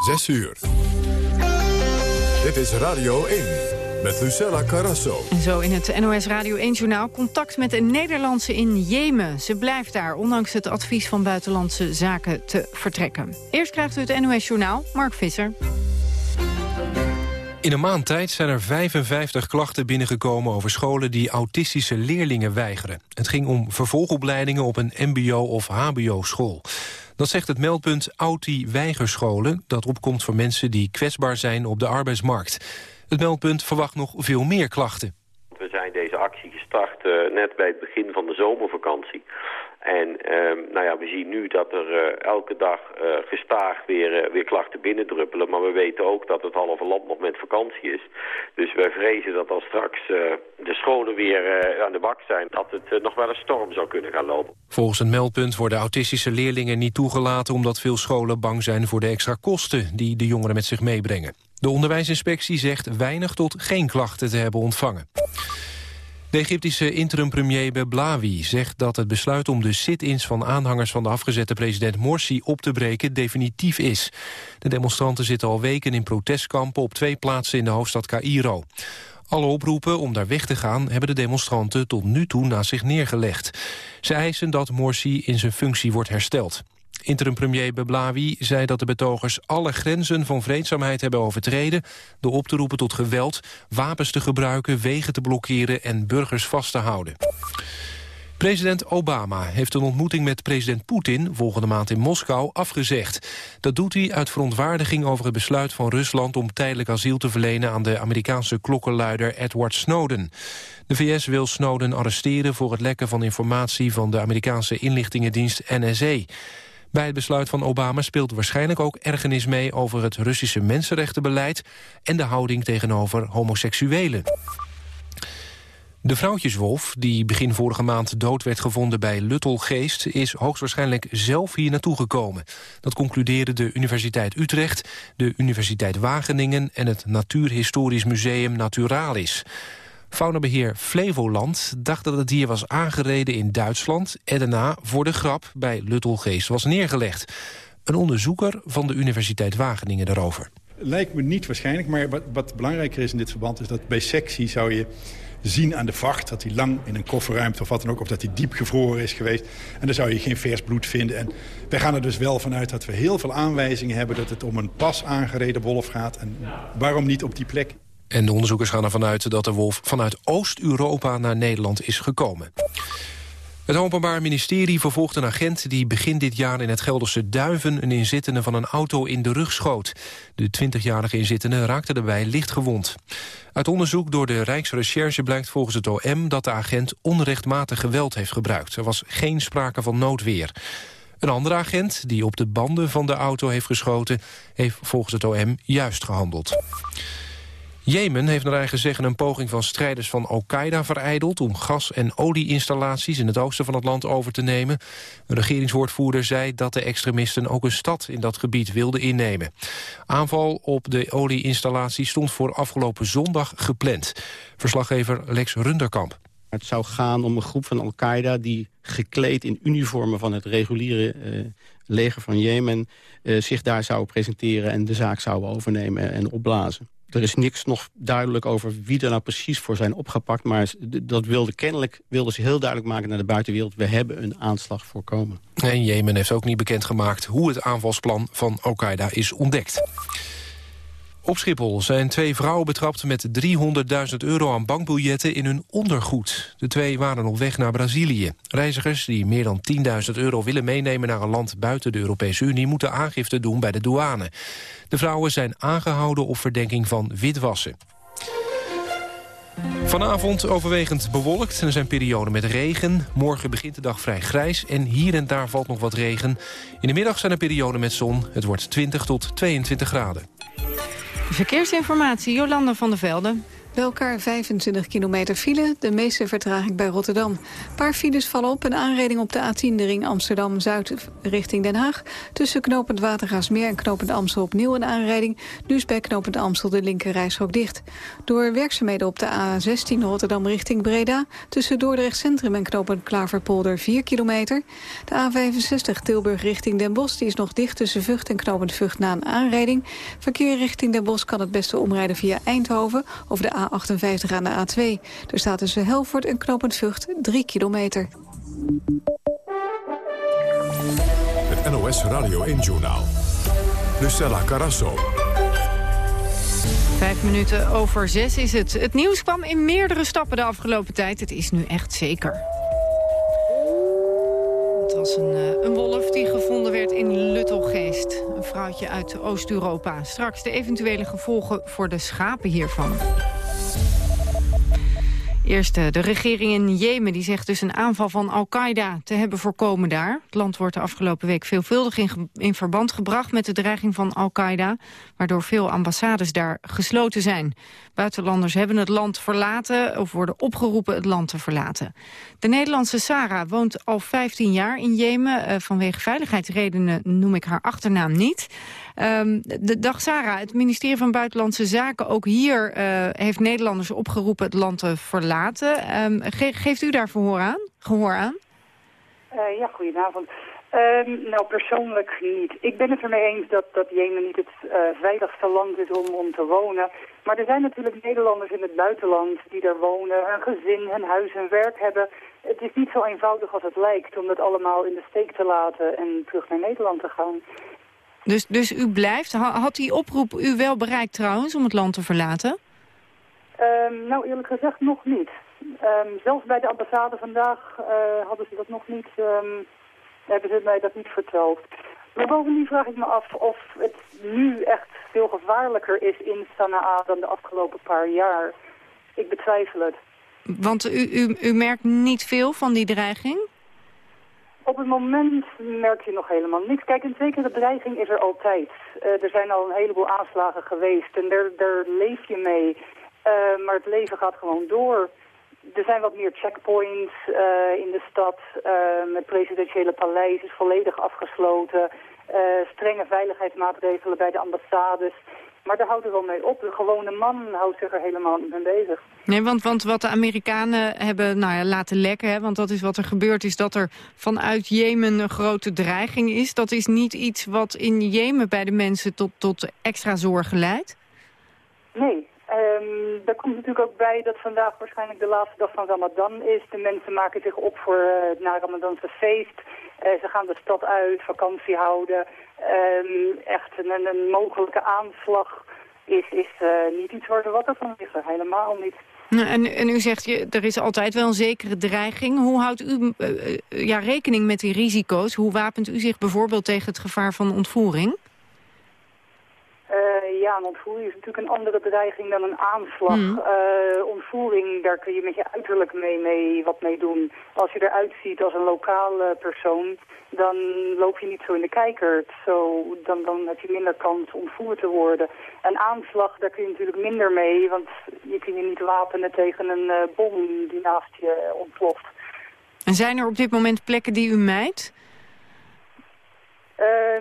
6 uur. Dit is Radio 1 met Lucella Carrasso. En zo in het NOS Radio 1-journaal contact met een Nederlandse in Jemen. Ze blijft daar, ondanks het advies van Buitenlandse Zaken te vertrekken. Eerst krijgt u het NOS-journaal, Mark Visser. In een maand tijd zijn er 55 klachten binnengekomen over scholen die autistische leerlingen weigeren. Het ging om vervolgopleidingen op een mbo- of hbo-school. Dat zegt het meldpunt Auti-weigerscholen... dat opkomt voor mensen die kwetsbaar zijn op de arbeidsmarkt. Het meldpunt verwacht nog veel meer klachten. We zijn deze actie gestart uh, net bij het begin van de zomervakantie. En uh, nou ja, we zien nu dat er uh, elke dag uh, gestaag weer, weer klachten binnendruppelen. Maar we weten ook dat het halve land nog met vakantie is. Dus wij vrezen dat als straks de scholen weer aan de bak zijn... dat het nog wel een storm zou kunnen gaan lopen. Volgens het meldpunt worden autistische leerlingen niet toegelaten... omdat veel scholen bang zijn voor de extra kosten die de jongeren met zich meebrengen. De onderwijsinspectie zegt weinig tot geen klachten te hebben ontvangen. De Egyptische interim-premier Beblawi zegt dat het besluit om de sit-ins van aanhangers van de afgezette president Morsi op te breken definitief is. De demonstranten zitten al weken in protestkampen op twee plaatsen in de hoofdstad Cairo. Alle oproepen om daar weg te gaan hebben de demonstranten tot nu toe naast zich neergelegd. Ze eisen dat Morsi in zijn functie wordt hersteld. Interim-premier Beblawi zei dat de betogers alle grenzen van vreedzaamheid hebben overtreden... door op te roepen tot geweld, wapens te gebruiken, wegen te blokkeren en burgers vast te houden. President Obama heeft een ontmoeting met president Poetin volgende maand in Moskou afgezegd. Dat doet hij uit verontwaardiging over het besluit van Rusland om tijdelijk asiel te verlenen aan de Amerikaanse klokkenluider Edward Snowden. De VS wil Snowden arresteren voor het lekken van informatie van de Amerikaanse inlichtingendienst NSA. Bij het besluit van Obama speelt waarschijnlijk ook ergernis mee... over het Russische mensenrechtenbeleid en de houding tegenover homoseksuelen. De vrouwtjeswolf, die begin vorige maand dood werd gevonden bij Luttelgeest... is hoogstwaarschijnlijk zelf hier naartoe gekomen. Dat concludeerden de Universiteit Utrecht, de Universiteit Wageningen... en het Natuurhistorisch Museum Naturalis. Faunabeheer Flevoland dacht dat het dier was aangereden in Duitsland... en daarna voor de grap bij Luttelgeest was neergelegd. Een onderzoeker van de Universiteit Wageningen daarover. Lijkt me niet waarschijnlijk, maar wat, wat belangrijker is in dit verband... is dat bij sectie zou je zien aan de vacht dat hij lang in een kofferruimte of wat dan ook... of dat hij diep gevroren is geweest. En dan zou je geen vers bloed vinden. En wij gaan er dus wel vanuit dat we heel veel aanwijzingen hebben... dat het om een pas aangereden wolf gaat. En waarom niet op die plek? En de onderzoekers gaan ervan uit dat de wolf vanuit Oost-Europa naar Nederland is gekomen. Het Openbaar Ministerie vervolgt een agent die begin dit jaar in het Gelderse Duiven een inzittende van een auto in de rug schoot. De 20-jarige inzittende raakte daarbij licht gewond. Uit onderzoek door de Rijksrecherche blijkt volgens het OM dat de agent onrechtmatig geweld heeft gebruikt. Er was geen sprake van noodweer. Een andere agent, die op de banden van de auto heeft geschoten, heeft volgens het OM juist gehandeld. Jemen heeft naar eigen zeggen een poging van strijders van Al-Qaeda vereideld... om gas- en olieinstallaties in het oosten van het land over te nemen. Een regeringswoordvoerder zei dat de extremisten ook een stad in dat gebied wilden innemen. Aanval op de olieinstallatie stond voor afgelopen zondag gepland. Verslaggever Lex Runderkamp. Het zou gaan om een groep van Al-Qaeda die gekleed in uniformen van het reguliere uh, leger van Jemen... Uh, zich daar zou presenteren en de zaak zouden overnemen en opblazen. Er is niks nog duidelijk over wie er nou precies voor zijn opgepakt. Maar dat wilde kennelijk wilde ze heel duidelijk maken naar de buitenwereld. We hebben een aanslag voorkomen. En Jemen heeft ook niet bekendgemaakt hoe het aanvalsplan van Al-Qaeda is ontdekt. Op Schiphol zijn twee vrouwen betrapt met 300.000 euro aan bankbiljetten in hun ondergoed. De twee waren op weg naar Brazilië. Reizigers die meer dan 10.000 euro willen meenemen naar een land buiten de Europese Unie... moeten aangifte doen bij de douane. De vrouwen zijn aangehouden op verdenking van witwassen. Vanavond overwegend bewolkt en er zijn perioden met regen. Morgen begint de dag vrij grijs en hier en daar valt nog wat regen. In de middag zijn er perioden met zon. Het wordt 20 tot 22 graden. Verkeersinformatie, Jolanda van der Velde. Bij elkaar 25 kilometer file, de meeste vertraging bij Rotterdam. Een paar files vallen op, een aanreding op de A10, de ring Amsterdam-Zuid richting Den Haag. Tussen knopend Watergaasmeer en knopend Amstel opnieuw een aanrijding. Nu is bij knopend Amstel de linker dicht. Door werkzaamheden op de A16 Rotterdam richting Breda... tussen Dordrecht Centrum en knopend Klaverpolder 4 kilometer. De A65 Tilburg richting Den Bosch die is nog dicht tussen Vught en knopend Vught na een aanrijding. Verkeer richting Den Bosch kan het beste omrijden via Eindhoven... over de A58 aan de A2. Er staat tussen Helvoort en Knopend Vught 3 kilometer. Het NOS Radio 1-journaal. Lucella Carasso. Vijf minuten over zes is het. Het nieuws kwam in meerdere stappen de afgelopen tijd. Het is nu echt zeker. Het was een, eh, een wolf die gevonden werd in Luttelgeest. Een vrouwtje uit Oost-Europa. Straks de eventuele gevolgen voor de schapen hiervan. Eerst eh, de regering in Jemen die zegt dus een aanval van Al-Qaeda te hebben voorkomen daar. Het land wordt de afgelopen week veelvuldig in, in verband gebracht met de dreiging van Al-Qaeda, waardoor veel ambassades daar gesloten zijn. Buitenlanders hebben het land verlaten of worden opgeroepen het land te verlaten. De Nederlandse Sarah woont al 15 jaar in Jemen. Uh, vanwege veiligheidsredenen noem ik haar achternaam niet. Um, de, dag Sarah, het ministerie van Buitenlandse Zaken, ook hier uh, heeft Nederlanders opgeroepen het land te verlaten. Ge geeft u daar verhoor aan, gehoor aan? Uh, ja, goedenavond. Um, nou, persoonlijk niet. Ik ben het ermee eens dat, dat Jemen niet het uh, veiligste land is om, om te wonen. Maar er zijn natuurlijk Nederlanders in het buitenland die daar wonen, hun gezin, hun huis en werk hebben. Het is niet zo eenvoudig als het lijkt om dat allemaal in de steek te laten en terug naar Nederland te gaan. Dus, dus u blijft? Had die oproep u wel bereikt trouwens om het land te verlaten? Um, nou, eerlijk gezegd nog niet. Um, zelfs bij de ambassade vandaag uh, hadden ze dat nog niet, um, hebben ze mij dat niet verteld. Maar bovendien vraag ik me af of het nu echt veel gevaarlijker is in Sanaa dan de afgelopen paar jaar. Ik betwijfel het. Want u, u, u merkt niet veel van die dreiging? Op het moment merk je nog helemaal niks. Kijk, een zekere dreiging is er altijd. Uh, er zijn al een heleboel aanslagen geweest en daar, daar leef je mee. Uh, maar het leven gaat gewoon door. Er zijn wat meer checkpoints uh, in de stad. het presidentiële paleis is volledig afgesloten. strenge veiligheidsmaatregelen bij de ambassades. Maar daar houdt het wel mee op. De gewone man houdt zich er helemaal niet mee bezig. Nee, want, want wat de Amerikanen hebben nou ja, laten lekken... Hè, want dat is wat er gebeurd is, dat er vanuit Jemen een grote dreiging is. Dat is niet iets wat in Jemen bij de mensen tot, tot extra zorgen leidt? Nee, Um, daar komt natuurlijk ook bij dat vandaag waarschijnlijk de laatste dag van Ramadan is. De mensen maken zich op voor het na Ramadanse feest. Uh, ze gaan de stad uit, vakantie houden. Um, echt een, een, mogelijke aanslag is, is uh, niet iets waar de wakker van liggen. Helemaal niet. En, en u zegt, je, er is altijd wel een zekere dreiging. Hoe houdt u ja, rekening met die risico's? Hoe wapent u zich bijvoorbeeld tegen het gevaar van ontvoering? Uh, ja, een ontvoering is natuurlijk een andere bedreiging dan een aanslag. Mm. Uh, ontvoering, daar kun je met je uiterlijk mee, mee wat mee doen. Als je eruit ziet als een lokale persoon, dan loop je niet zo in de kijker. Zo, dan, dan heb je minder kans ontvoerd te worden. Een aanslag, daar kun je natuurlijk minder mee, want je kun je niet wapenen tegen een uh, bom die naast je ontploft. En zijn er op dit moment plekken die u mijt? Uh,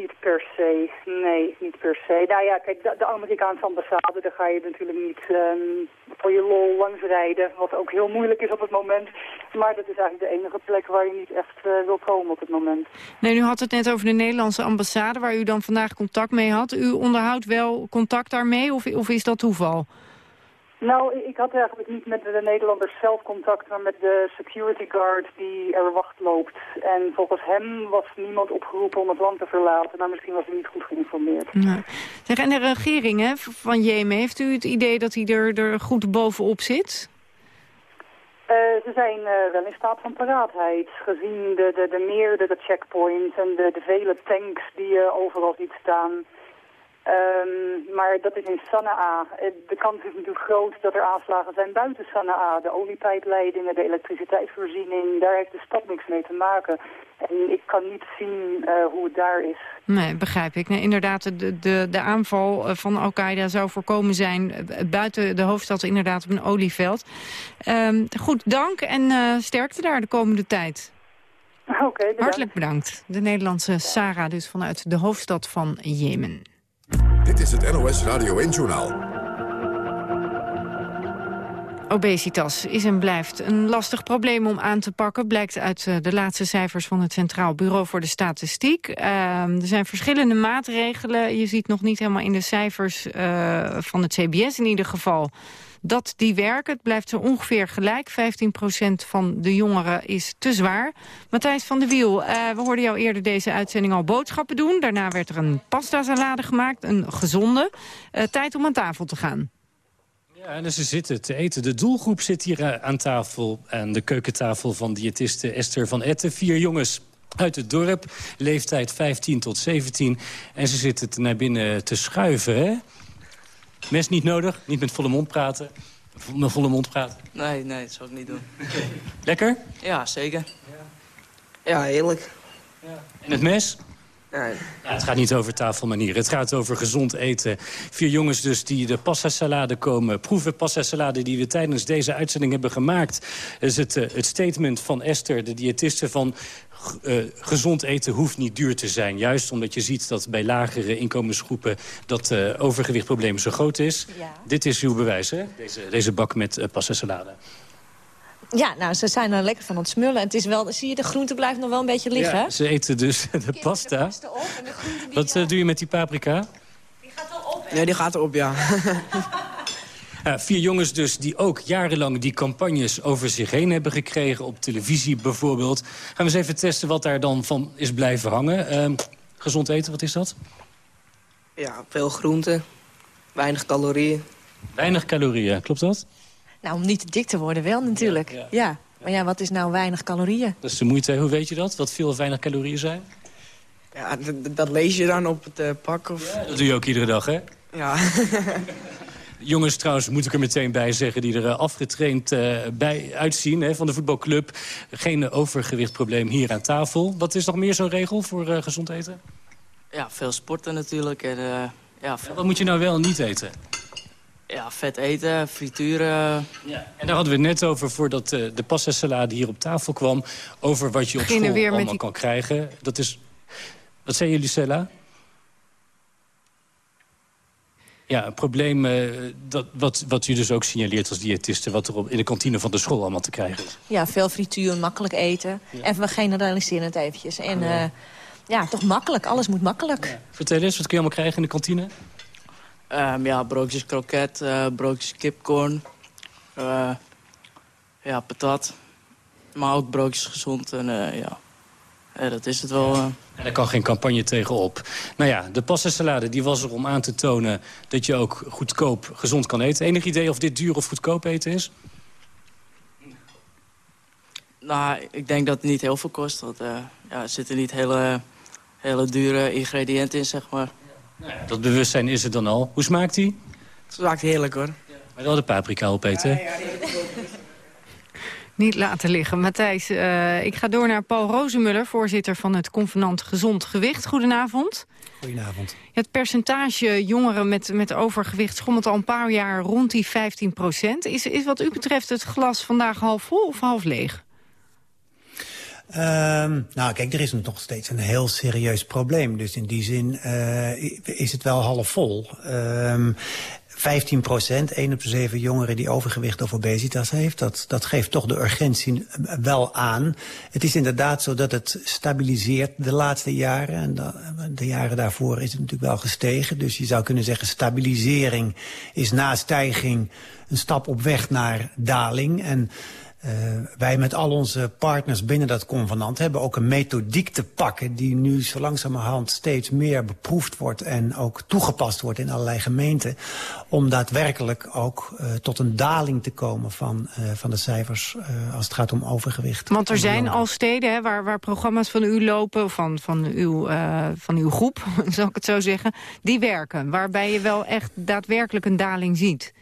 niet per se, nee, niet per se. Nou ja, kijk, de, Amerikaanse ambassade, daar ga je natuurlijk niet um, voor je lol langs rijden, wat ook heel moeilijk is op het moment. Maar dat is eigenlijk de enige plek waar je niet echt uh, wil komen op het moment. Nee, u had het net over de Nederlandse ambassade, waar u dan vandaag contact mee had. U onderhoudt wel contact daarmee, of, of is dat toeval? Nou, ik had eigenlijk niet met de Nederlanders zelf contact, maar met de security guard die er wacht loopt. En volgens hem was niemand opgeroepen om het land te verlaten, maar misschien was hij niet goed geïnformeerd. Ja. Zeg, en de regering hè, van Jemen, heeft u het idee dat hij er, er goed bovenop zit? Uh, ze zijn uh, wel in staat van paraatheid, gezien de, de, de meerdere checkpoints en de, de vele tanks die je overal ziet staan. Um, maar dat is in Sanaa. De kans is natuurlijk groot dat er aanslagen zijn buiten Sanaa. De oliepijpleidingen, de elektriciteitsvoorziening, daar heeft de stad niks mee te maken. En ik kan niet zien uh, hoe het daar is. Nee, begrijp ik. Nee, inderdaad, de, de, de aanval eh, van Al-Qaeda zou voorkomen zijn... Eh, buiten de hoofdstad inderdaad op een olieveld. Um, goed, dank en uh, sterkte daar de komende tijd. Oké, okay, Hartelijk bedankt. De Nederlandse Sarah dus vanuit de hoofdstad van Jemen. Dit is het NOS Radio 1-journaal. Obesitas is en blijft een lastig probleem om aan te pakken... blijkt uit eh, de laatste cijfers van het Centraal Bureau voor de Statistiek. Uh, er zijn verschillende maatregelen. Je ziet nog niet helemaal in de cijfers uh, van het CBS in ieder geval dat die werken. Het blijft zo ongeveer gelijk. 15% van de jongeren is te zwaar. Matthijs van der Wiel, uh, we hoorden jou eerder deze uitzending al boodschappen doen. Daarna werd er een pasta salade gemaakt, een gezonde. Uh, tijd om aan tafel te gaan. Ja, en ze zitten te eten. De doelgroep zit hier uh, aan tafel, aan de keukentafel van diëtiste Esther van Etten. Vier jongens uit het dorp, leeftijd 15 tot 17. En ze zitten naar binnen te schuiven, hè? Mes niet nodig, niet met volle mond praten. Met volle mond praten. Nee, nee, dat zou ik niet doen. Lekker? Ja, zeker. Ja, ja heerlijk. Ja. En het mes? Nee. Ja, het gaat niet over tafelmanieren. Het gaat over gezond eten. Vier jongens dus die de pasta salade komen proeven. Pasta salade die we tijdens deze uitzending hebben gemaakt. is het, uh, het statement van Esther, de diëtiste van... Uh, gezond eten hoeft niet duur te zijn. Juist omdat je ziet dat bij lagere inkomensgroepen... dat uh, overgewichtprobleem zo groot is. Ja. Dit is uw bewijs, hè? Deze, deze bak met uh, pasta salade. Ja, nou, ze zijn er lekker van het smullen. Het is wel, zie je, de groente blijft nog wel een beetje liggen. Ja, ze eten dus de pasta. De op en de die Wat doe je met die paprika? Die gaat wel op, hè? Ja, die gaat erop, ja. Ja, vier jongens dus die ook jarenlang die campagnes over zich heen hebben gekregen... op televisie bijvoorbeeld. Gaan we eens even testen wat daar dan van is blijven hangen. Uh, gezond eten, wat is dat? Ja, veel groenten. Weinig calorieën. Weinig calorieën, klopt dat? Nou, om niet te dik te worden wel natuurlijk. Ja, ja. ja. Maar ja, wat is nou weinig calorieën? Dat is de moeite. Hoe weet je dat? Wat veel of weinig calorieën zijn? Ja, dat lees je dan op het uh, pak. Of... Ja, dat doe je ook iedere dag, hè? Ja. Jongens trouwens, moet ik er meteen bij zeggen... die er uh, afgetraind uh, bij uitzien hè, van de voetbalclub. Geen overgewichtprobleem hier aan tafel. Wat is nog meer zo'n regel voor uh, gezond eten? Ja, veel sporten natuurlijk. En, ja, veel... Wat moet je nou wel niet eten? Ja, vet eten, frituren. Ja. En daar hadden we het net over voordat uh, de pasta salade hier op tafel kwam. Over wat je op school allemaal die... kan krijgen. Dat is... Wat zei jullie, Stella? Ja, een probleem uh, dat, wat, wat u dus ook signaleert als diëtiste... wat er op, in de kantine van de school allemaal te krijgen is. Ja, veel frituur, makkelijk eten. Ja. En we generaliseren het eventjes. En ja. Uh, ja, toch makkelijk. Alles moet makkelijk. Ja. Vertel eens, wat kun je allemaal krijgen in de kantine? Um, ja, broodjes kroket, uh, broodjes kipcorn. Uh, ja, patat. Maar ook broodjes gezond. En uh, ja, ja, dat is het wel. En daar kan geen campagne tegenop. Nou ja, de pasta salade die was er om aan te tonen... dat je ook goedkoop gezond kan eten. Enig idee of dit duur of goedkoop eten is? Nou, ik denk dat het niet heel veel kost. Want ja, er zitten niet hele, hele dure ingrediënten in, zeg maar. Nou ja, dat bewustzijn is er dan al. Hoe smaakt die? Het smaakt heerlijk hoor. Ja. Maar wel de paprika opeten. Ja, ja, Niet laten liggen. Matthijs, uh, ik ga door naar Paul Rozemuller, voorzitter van het Convenant Gezond Gewicht. Goedenavond. Goedenavond. Het percentage jongeren met, met overgewicht schommelt al een paar jaar rond die 15 procent. Is, is wat u betreft het glas vandaag half vol of half leeg? Um, nou, kijk, er is nog steeds een heel serieus probleem. Dus in die zin uh, is het wel half vol. Um, 15 procent, 1 op de 7 jongeren die overgewicht of obesitas heeft. Dat, dat geeft toch de urgentie wel aan. Het is inderdaad zo dat het stabiliseert de laatste jaren. En de, de jaren daarvoor is het natuurlijk wel gestegen. Dus je zou kunnen zeggen stabilisering is na stijging een stap op weg naar daling. En uh, wij met al onze partners binnen dat convenant hebben ook een methodiek te pakken... die nu zo langzamerhand steeds meer beproefd wordt... en ook toegepast wordt in allerlei gemeenten... om daadwerkelijk ook uh, tot een daling te komen van, uh, van de cijfers... als het gaat om overgewicht. Want er zijn al steden hè, waar, waar programma's van u lopen... van, van, uw, van uw groep, zal ik het zo zeggen, die werken. Waarbij je wel echt daadwerkelijk een daling ziet.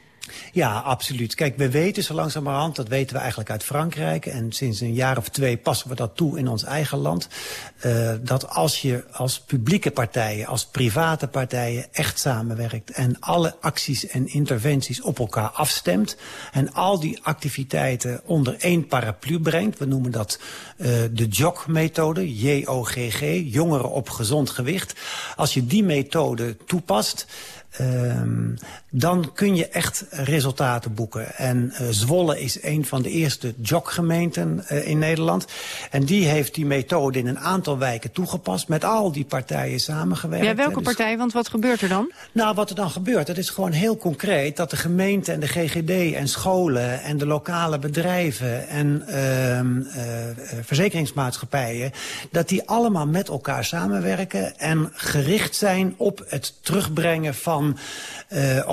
Ja, absoluut. Kijk, we weten zo langzamerhand, dat weten we eigenlijk uit Frankrijk... en sinds een jaar of twee passen we dat toe in ons eigen land... Uh, dat als je als publieke partijen, als private partijen echt samenwerkt... en alle acties en interventies op elkaar afstemt... en al die activiteiten onder één paraplu brengt... we noemen dat uh, de JOG-methode, J-O-G-G, jongeren op gezond gewicht... als je die methode toepast... Um, dan kun je echt resultaten boeken. En uh, Zwolle is een van de eerste joggemeenten uh, in Nederland. En die heeft die methode in een aantal wijken toegepast... met al die partijen samengewerkt. Ja, welke dus... partij? Want wat gebeurt er dan? Nou, wat er dan gebeurt, dat is gewoon heel concreet... dat de gemeente en de GGD en scholen en de lokale bedrijven... en uh, verzekeringsmaatschappijen... dat die allemaal met elkaar samenwerken... en gericht zijn op het terugbrengen van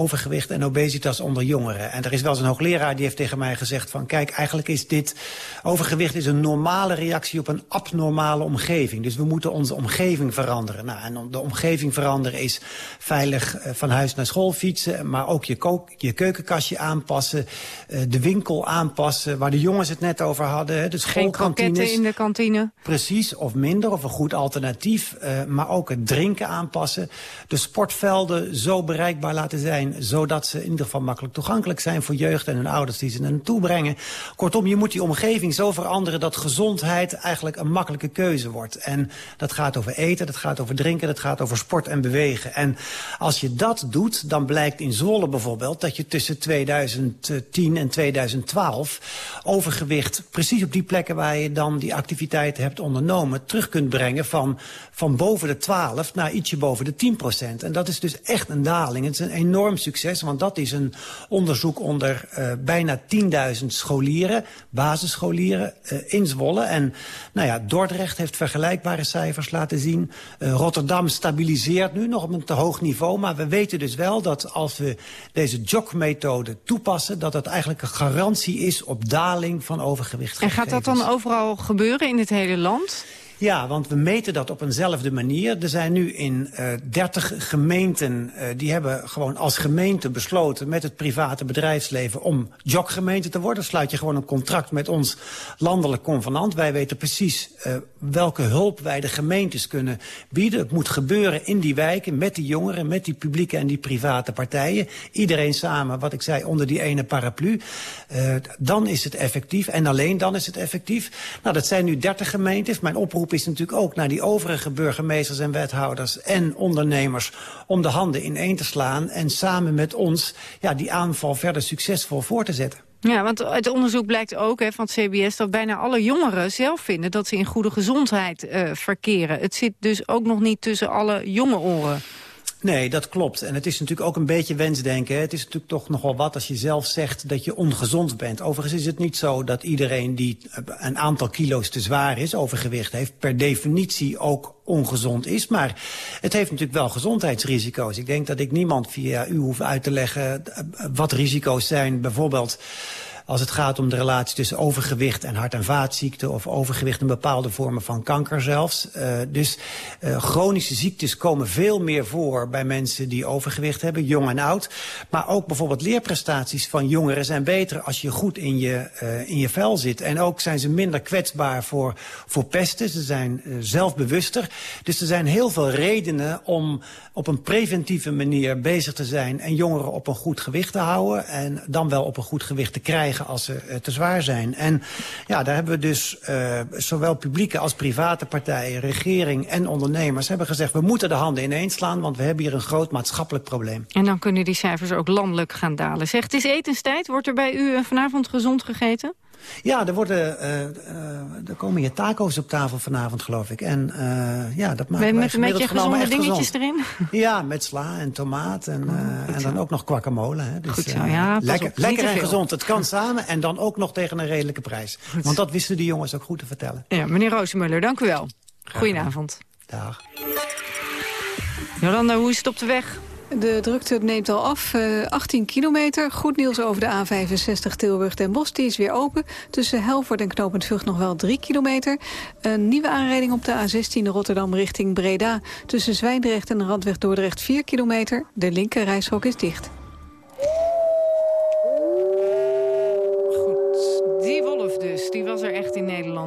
overgewicht en obesitas onder jongeren. En er is wel eens een hoogleraar die heeft tegen mij gezegd van... kijk, eigenlijk is dit overgewicht is een normale reactie op een abnormale omgeving. Dus we moeten onze omgeving veranderen. Nou, en de omgeving veranderen is veilig uh, van huis naar school fietsen... maar ook je, je keukenkastje aanpassen, uh, de winkel aanpassen... waar de jongens het net over hadden. De Geen kroketten in de kantine. Precies, of minder, of een goed alternatief. Uh, maar ook het drinken aanpassen. De sportvelden zo bereikbaar laten zijn... zodat ze in ieder geval makkelijk toegankelijk zijn voor jeugd en hun ouders die ze naartoe brengen. Kortom, je moet die omgeving zo veranderen dat gezondheid eigenlijk een makkelijke keuze wordt. En dat gaat over eten, dat gaat over drinken, dat gaat over sport en bewegen. En als je dat doet, dan blijkt in Zwolle bijvoorbeeld... dat je tussen 2010 en 2012 overgewicht precies op die plekken waar je dan die activiteiten hebt ondernomen... terug kunt brengen van, van boven de 12 naar ietsje boven de 10 procent. En dat is dus echt een daling. Het is een enorm succes, want dat is een onderzoek onder uh, bijna 10.000 scholieren, basisscholieren uh, in Zwolle. En nou ja, Dordrecht heeft vergelijkbare cijfers laten zien. Uh, Rotterdam stabiliseert nu nog op een te hoog niveau, maar we weten dus wel dat als we deze jog-methode toepassen, dat dat eigenlijk een garantie is op daling van overgewicht. En gaat dat dan overal gebeuren in het hele land? Ja, want we meten dat op eenzelfde manier. Er zijn nu in uh, 30 gemeenten, uh, die hebben gewoon als gemeente besloten... met het private bedrijfsleven om joggemeente te worden. Sluit je gewoon een contract met ons landelijk convenant. Wij weten precies uh, welke hulp wij de gemeentes kunnen bieden. Het moet gebeuren in die wijken, met die jongeren, met die publieke en die private partijen. Iedereen samen, wat ik zei, onder die ene paraplu. Dan is het effectief en alleen dan is het effectief. Nou, dat zijn nu 30 gemeentes. Mijn oproep is natuurlijk ook naar die overige burgemeesters en wethouders en ondernemers om de handen ineen te slaan en samen met ons ja, die aanval verder succesvol voor te zetten. Ja, want het onderzoek blijkt ook hè, van het CBS dat bijna alle jongeren zelf vinden dat ze in goede gezondheid uh, verkeren. Het zit dus ook nog niet tussen alle jonge oren. Nee, dat klopt. En het is natuurlijk ook een beetje wensdenken. Het is natuurlijk toch nogal wat als je zelf zegt dat je ongezond bent. Overigens is het niet zo dat iedereen die een aantal kilo's te zwaar is, overgewicht heeft, per definitie ook ongezond is. Maar het heeft natuurlijk wel gezondheidsrisico's. Ik denk dat ik niemand via u hoef uit te leggen wat risico's zijn. Bijvoorbeeld als het gaat om de relatie tussen overgewicht en hart- en vaatziekten... of overgewicht en bepaalde vormen van kanker zelfs. Uh, dus uh, chronische ziektes komen veel meer voor bij mensen die overgewicht hebben, jong en oud. Maar ook bijvoorbeeld leerprestaties van jongeren zijn beter als je goed in je, uh, in je vel zit. En ook zijn ze minder kwetsbaar voor, voor pesten. Ze zijn zelfbewuster. Dus er zijn heel veel redenen om op een preventieve manier bezig te zijn... en jongeren op een goed gewicht te houden. En dan wel op een goed gewicht te krijgen als ze uh, te zwaar zijn. En ja, daar hebben we dus uh, zowel publieke als private partijen, regering en ondernemers... hebben gezegd, we moeten de handen ineens slaan... want we hebben hier een groot maatschappelijk probleem. En dan kunnen die cijfers ook landelijk gaan dalen. Zegt, het is etenstijd. Wordt er bij u uh, vanavond gezond gegeten? Ja, er, worden, uh, er komen hier taco's op tafel vanavond, geloof ik. En ja, dat maken met, met je gezonde dingetjes erin? Ja, met sla en tomaat en, oh, en dan ook nog guacamole. Hè. Dus, goed zo, ja. lekker lekker en gezond, het kan samen. En dan ook nog tegen een redelijke prijs. Want dat wisten die jongens ook goed te vertellen. Ja, meneer Roosemuller, dank u wel. Goedenavond. Dag. Jolanda, hoe is het op de weg? De drukte neemt al af. 18 eh, kilometer. Goed nieuws over de A65 Tilburg-Den Bosch. Die is weer open. Tussen Helvoort en Knopend Vught nog wel 3 kilometer. Een nieuwe aanrijding op de A16 Rotterdam richting Breda. Tussen Zwijndrecht en Randweg Dordrecht 4 kilometer. De linker reishok is dicht. dus, die was er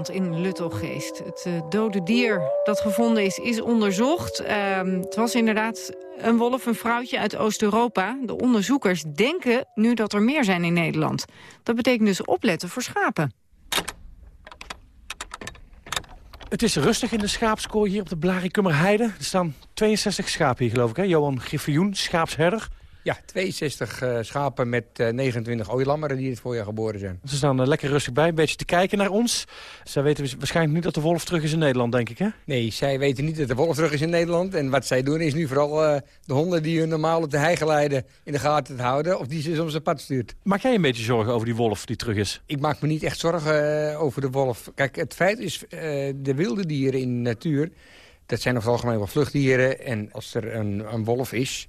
in in Luttelgeest. Het uh, dode dier dat gevonden is, is onderzocht. Uh, het was inderdaad een wolf, een vrouwtje uit Oost-Europa. De onderzoekers denken nu dat er meer zijn in Nederland. Dat betekent dus opletten voor schapen. Het is rustig in de schaapskooi hier op de Blarikummerheide. Er staan 62 schapen hier, geloof ik. Hè? Johan Griffioen, schaapsherder. Ja, 62 uh, eh, schapen met uh, 29 ooilammeren die het voorjaar geboren zijn. Ze staan er lekker rustig bij, een beetje te kijken naar ons. Zij weten waarschijnlijk niet dat de wolf terug is in Nederland, denk ik, hè? Nee, zij weten niet dat de wolf terug is in Nederland. En wat zij doen is nu vooral de honden die hun normaal op de heigeleiden in de gaten te houden... of die ze soms een pad stuurt. Maak jij een beetje zorgen over die wolf die terug is? Ik maak me niet echt zorgen over de wolf. Kijk, het feit is, de wilde dieren in de natuur... dat zijn over het algemeen wel vluchtdieren. En als er een, een wolf is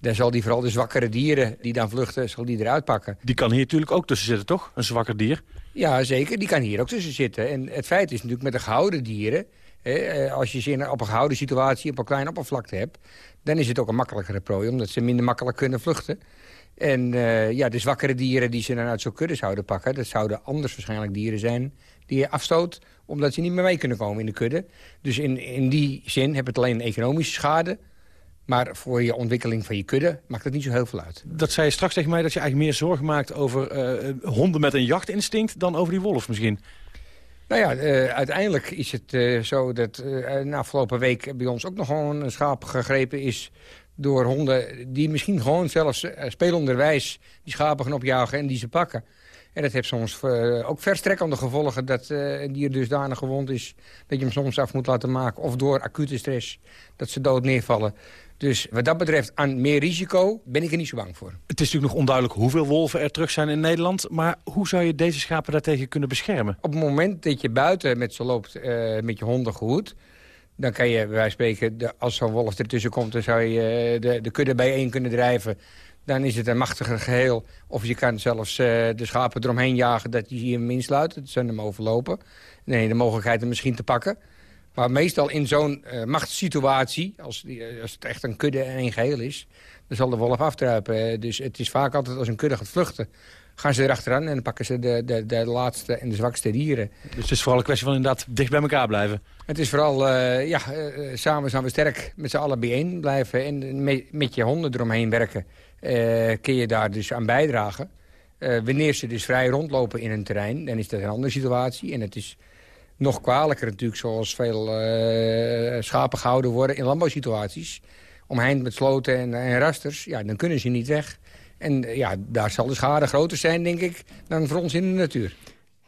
dan zal die vooral de zwakkere dieren die dan vluchten, zal die eruit pakken. Die kan hier natuurlijk ook tussen zitten, toch? Een zwakker dier. Ja, zeker. Die kan hier ook tussen zitten. En het feit is natuurlijk met de gehouden dieren... Eh, als je ze op een gehouden situatie op een klein oppervlakte hebt... dan is het ook een makkelijkere prooi, omdat ze minder makkelijk kunnen vluchten. En uh, ja, de zwakkere dieren die ze dan uit zo'n kudde zouden pakken... dat zouden anders waarschijnlijk dieren zijn die je afstoot... omdat ze niet meer mee kunnen komen in de kudde. Dus in, in die zin heb het alleen een economische schade... Maar voor je ontwikkeling van je kudde maakt het niet zo heel veel uit. Dat zei je straks tegen mij dat je eigenlijk meer zorgen maakt over uh, honden met een jachtinstinct dan over die wolf misschien. Nou ja, uh, uiteindelijk is het uh, zo dat de afgelopen week bij ons ook nog gewoon een schaap gegrepen is door honden die misschien gewoon zelfs spelenderwijs die schapen gaan opjagen en die ze pakken. En dat heeft soms ook verstrekkende gevolgen dat een dier dusdanig gewond is... dat je hem soms af moet laten maken. Of door acute stress dat ze dood neervallen. Dus wat dat betreft, aan meer risico ben ik er niet zo bang voor. Het is natuurlijk nog onduidelijk hoeveel wolven er terug zijn in Nederland. Maar hoe zou je deze schapen daartegen kunnen beschermen? Op het moment dat je buiten met ze loopt uh, met je honden gehoed... dan kan je, bij spreken, de, als zo'n wolf ertussen komt... dan zou je uh, de, de kudde bijeen kunnen drijven. Dan is het een machtiger geheel. Of je kan zelfs uh, de schapen eromheen jagen dat je hem insluit. Dat ze hem overlopen. Nee, de mogelijkheid hem misschien te pakken. Maar meestal in zo'n uh, machtssituatie, als, eh, als het echt een kudde en een geheel is... dan zal de wolf aftruipen. Dus het is vaak altijd als een kudde gaat vluchten gaan ze erachteraan en dan pakken ze de, de, de laatste en de zwakste dieren. Dus het is vooral een kwestie van inderdaad dicht bij elkaar blijven? Het is vooral, uh, ja, uh, samen zijn we sterk met z'n allen bijeen blijven... en met, met je honden eromheen werken, kun je daar dus aan bijdragen. wanneer ze dus vrij rondlopen in een terrein, dan is dat een andere situatie. En het is nog kwalijker natuurlijk, zoals veel uh, schapen gehouden worden in landbouwsituaties. Omheind met sloten en, en, rasters, ja, dan kunnen ze niet weg. En uh, ja, daar zal de schade groter zijn, denk ik, dan voor ons in de natuur.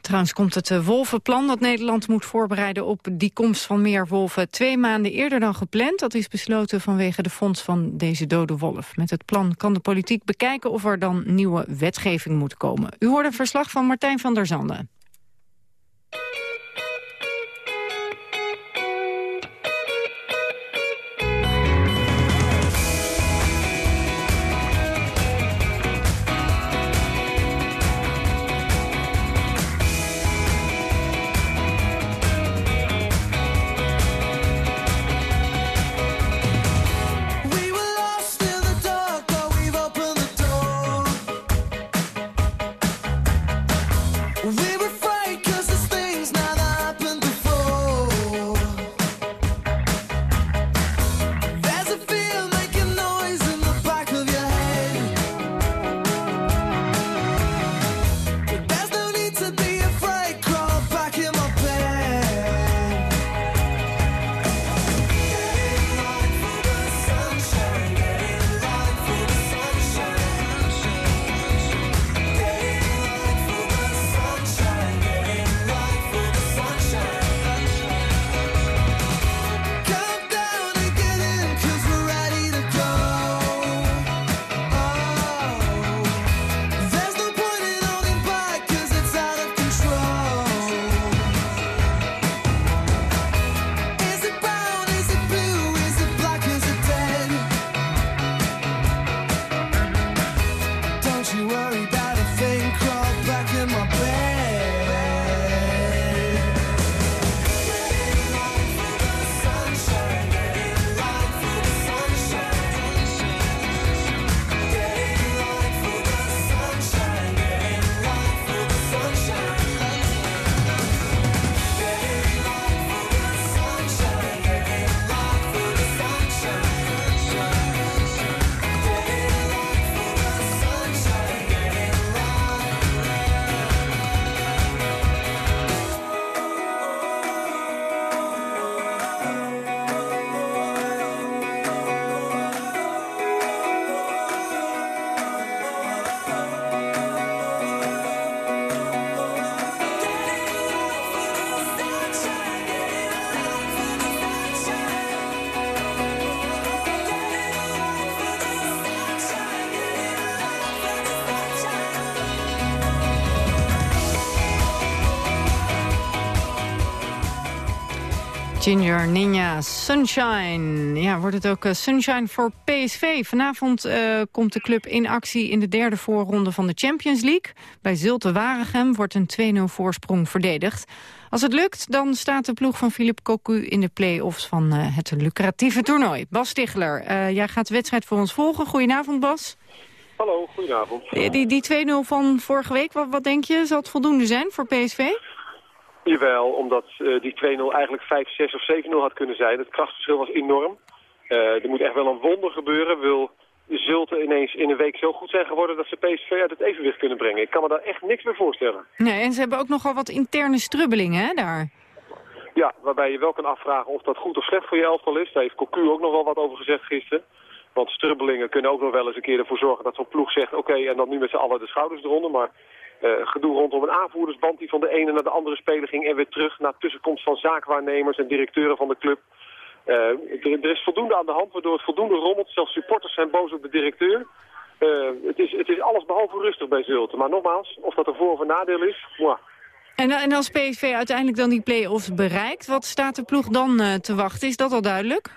Trouwens komt het uh, wolvenplan dat Nederland moet voorbereiden op die komst van meer wolven twee maanden eerder dan gepland. Dat is besloten vanwege de fonds van deze dode wolf. Met het plan kan de politiek bekijken of er dan nieuwe wetgeving moet komen. U hoort een verslag van Martijn van der Zanden. Ginger Ninja Sunshine. Ja, wordt het ook uh, Sunshine voor PSV. Vanavond uh, komt de club in actie in de derde voorronde van de Champions League. Bij Zulte Waregem wordt een 2-0 voorsprong verdedigd. Als het lukt, dan staat de ploeg van Philip Cocu in de play-offs van uh, het lucratieve toernooi. Bas Stigler, jij gaat de wedstrijd voor ons volgen. Goedenavond, Bas. Hallo, goedenavond. Die, die 2-0 van vorige week, wat, wat denk je? Zal het voldoende zijn voor PSV? Jawel, omdat uh, die 2-0 eigenlijk 5, 6 of 7-0 had kunnen zijn. Het krachtverschil was enorm. Uh, er moet echt wel een wonder gebeuren. Wil Zulte ineens in een week zo goed zijn geworden dat ze PSV uit het evenwicht kunnen brengen. Ik kan me daar echt niks meer voorstellen. Nee, en ze hebben ook nogal wat interne strubbelingen hè, daar. Ja, waarbij je wel kan afvragen of dat goed of slecht voor je elftal is. Daar heeft Cocu ook nog wel wat over gezegd gisteren. Want strubbelingen kunnen ook nog wel eens een keer ervoor zorgen dat zo'n ploeg zegt... oké, en dan nu met z'n allen de schouders eronder. Maar gedoe rondom een aanvoerdersband die van de ene naar de andere speler ging... en weer terug naar tussenkomst van zaakwaarnemers en directeuren van de club. Uh, er, er, is voldoende aan de hand, waardoor het voldoende rommelt. Zelfs supporters zijn boos op de directeur. Uh, het, is, het is alles behalve rustig bij Zulte. Maar nogmaals, of dat een voor- of nadeel is... En, en als PSV uiteindelijk dan die play-offs bereikt... wat staat de ploeg dan te wachten? Is dat al duidelijk?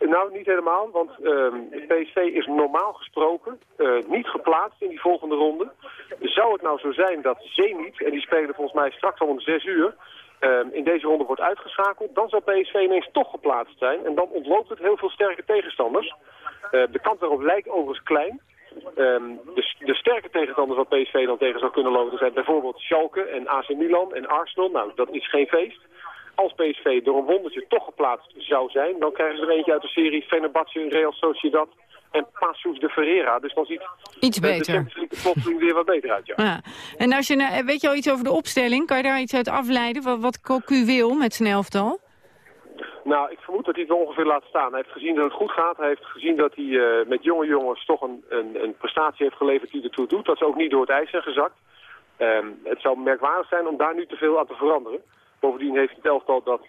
Nou, niet helemaal, want uh, PSV is normaal gesproken uh, niet geplaatst in die volgende ronde. Zou het nou zo zijn dat Zenit, en die spelen volgens mij straks al om zes uur, uh, in deze ronde wordt uitgeschakeld, dan zal PSV ineens toch geplaatst zijn. En dan ontloopt het heel veel sterke tegenstanders. Eh, de kans daarop lijkt overigens klein. Um, de, de, sterke tegenstanders wat PSV dan tegen zou kunnen lopen zijn bijvoorbeeld Schalke en AC Milan en Arsenal. Nou, dat is geen feest als PSV door een wondertje toch geplaatst zou zijn... dan krijgen ze er eentje uit de serie Fenerbahce, Real Sociedad en Passos de Ferreira. Dus dan ziet iets beter. de Champions League plotseling weer wat beter uit. Ja. ja. En als je, nou, weet je al iets over de opstelling? Kan je daar iets uit afleiden? Wat, wat Cocu wil met zijn elftal? Nou, ik vermoed dat hij het ongeveer laat staan. Hij heeft gezien dat het goed gaat. Hij heeft gezien dat hij uh, met jonge jongens toch een, een, een, prestatie heeft geleverd die ertoe doet. Dat ze ook niet door het ijs zijn gezakt. Um, het zou merkwaardig zijn om daar nu te veel aan te veranderen. Bovendien heeft het elftal dat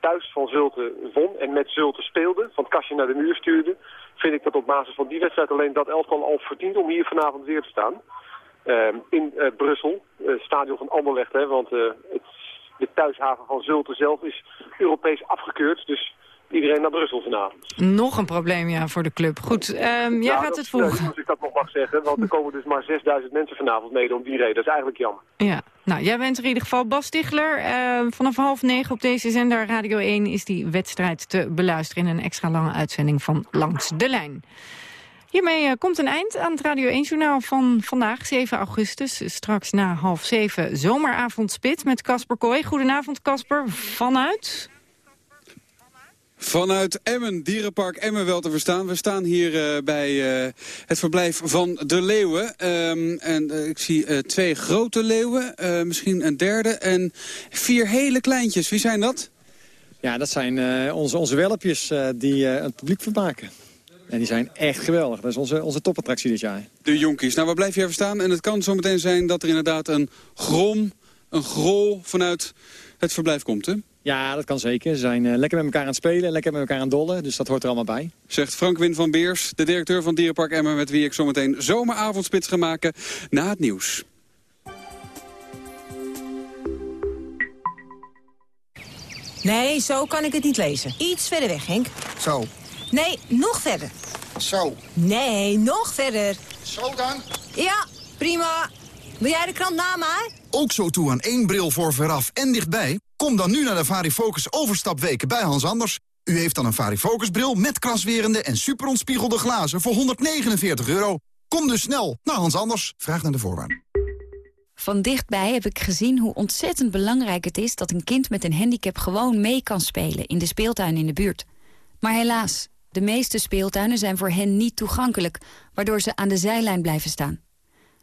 thuis van Zulte won en met Zulte speelde, van het kastje naar de muur stuurde. Vind ik dat op basis van die wedstrijd alleen dat elftal al verdient om hier vanavond weer te staan. Uh, in uh, Brussel, uh, stadion van Anderlecht, hè, want het, de thuishaven van Zulte zelf is Europees afgekeurd. Dus iedereen naar Brussel vanavond. Nog een probleem, ja, voor de club. Goed, um, jij ja, gaat het volgen. als ik dat nog mag zeggen, want er komen dus maar 6000 mensen vanavond mede om die reden. Dat is eigenlijk jammer. Ja, nou, jij bent er in ieder geval Bas Stichler. Uh, vanaf half negen op deze zender Radio 1 is die wedstrijd te beluisteren... in een extra lange uitzending van Langs de Lijn. Hiermee uh, komt een eind aan het Radio 1-journaal van vandaag, 7 augustus. Straks na half zeven zomeravondspit met Casper Kooi. Goedenavond, Casper. Vanuit... Vanuit Emmen, dierenpark Emmen wel te verstaan. We staan hier uh, bij uh, het verblijf van de leeuwen. Um, en uh, ik zie twee grote leeuwen, misschien een derde en vier hele kleintjes. Wie zijn dat? Ja, dat zijn onze, onze welpjes die het publiek vermaken. En die zijn echt geweldig. Dat is onze, onze topattractie dit jaar. De jonkies. Nou, waar blijf je even staan? En het kan zometeen zijn dat er inderdaad een grom, een grol vanuit het verblijf komt, hè? Ja, dat kan zeker. Ze zijn uh, lekker met elkaar aan het spelen, lekker met elkaar aan het dollen. Dus dat hoort er allemaal bij. Zegt Frank Win van Beers, de directeur van Dierenpark Emmen... met wie ik zometeen zomeravondspits ga maken na het nieuws. Nee, zo kan ik het niet lezen. Iets verder weg, Henk. Zo. Nee, nog verder. Zo. Nee, nog verder. Zo dan? Ja, prima. Wil jij de krant na mij? Ook zo toe aan één bril voor veraf en dichtbij? Kom dan nu naar de Varifocus overstapweken bij Hans Anders. U heeft dan een Varifocus bril met kraswerende en superontspiegelde glazen voor 149 euro. Kom dus snel naar Hans Anders. Vraag naar de voorwaarden. Van dichtbij heb ik gezien hoe ontzettend belangrijk het is... dat een kind met een handicap gewoon mee kan spelen in de speeltuin in de buurt. Maar helaas, de meeste speeltuinen zijn voor hen niet toegankelijk... waardoor ze aan de zijlijn blijven staan.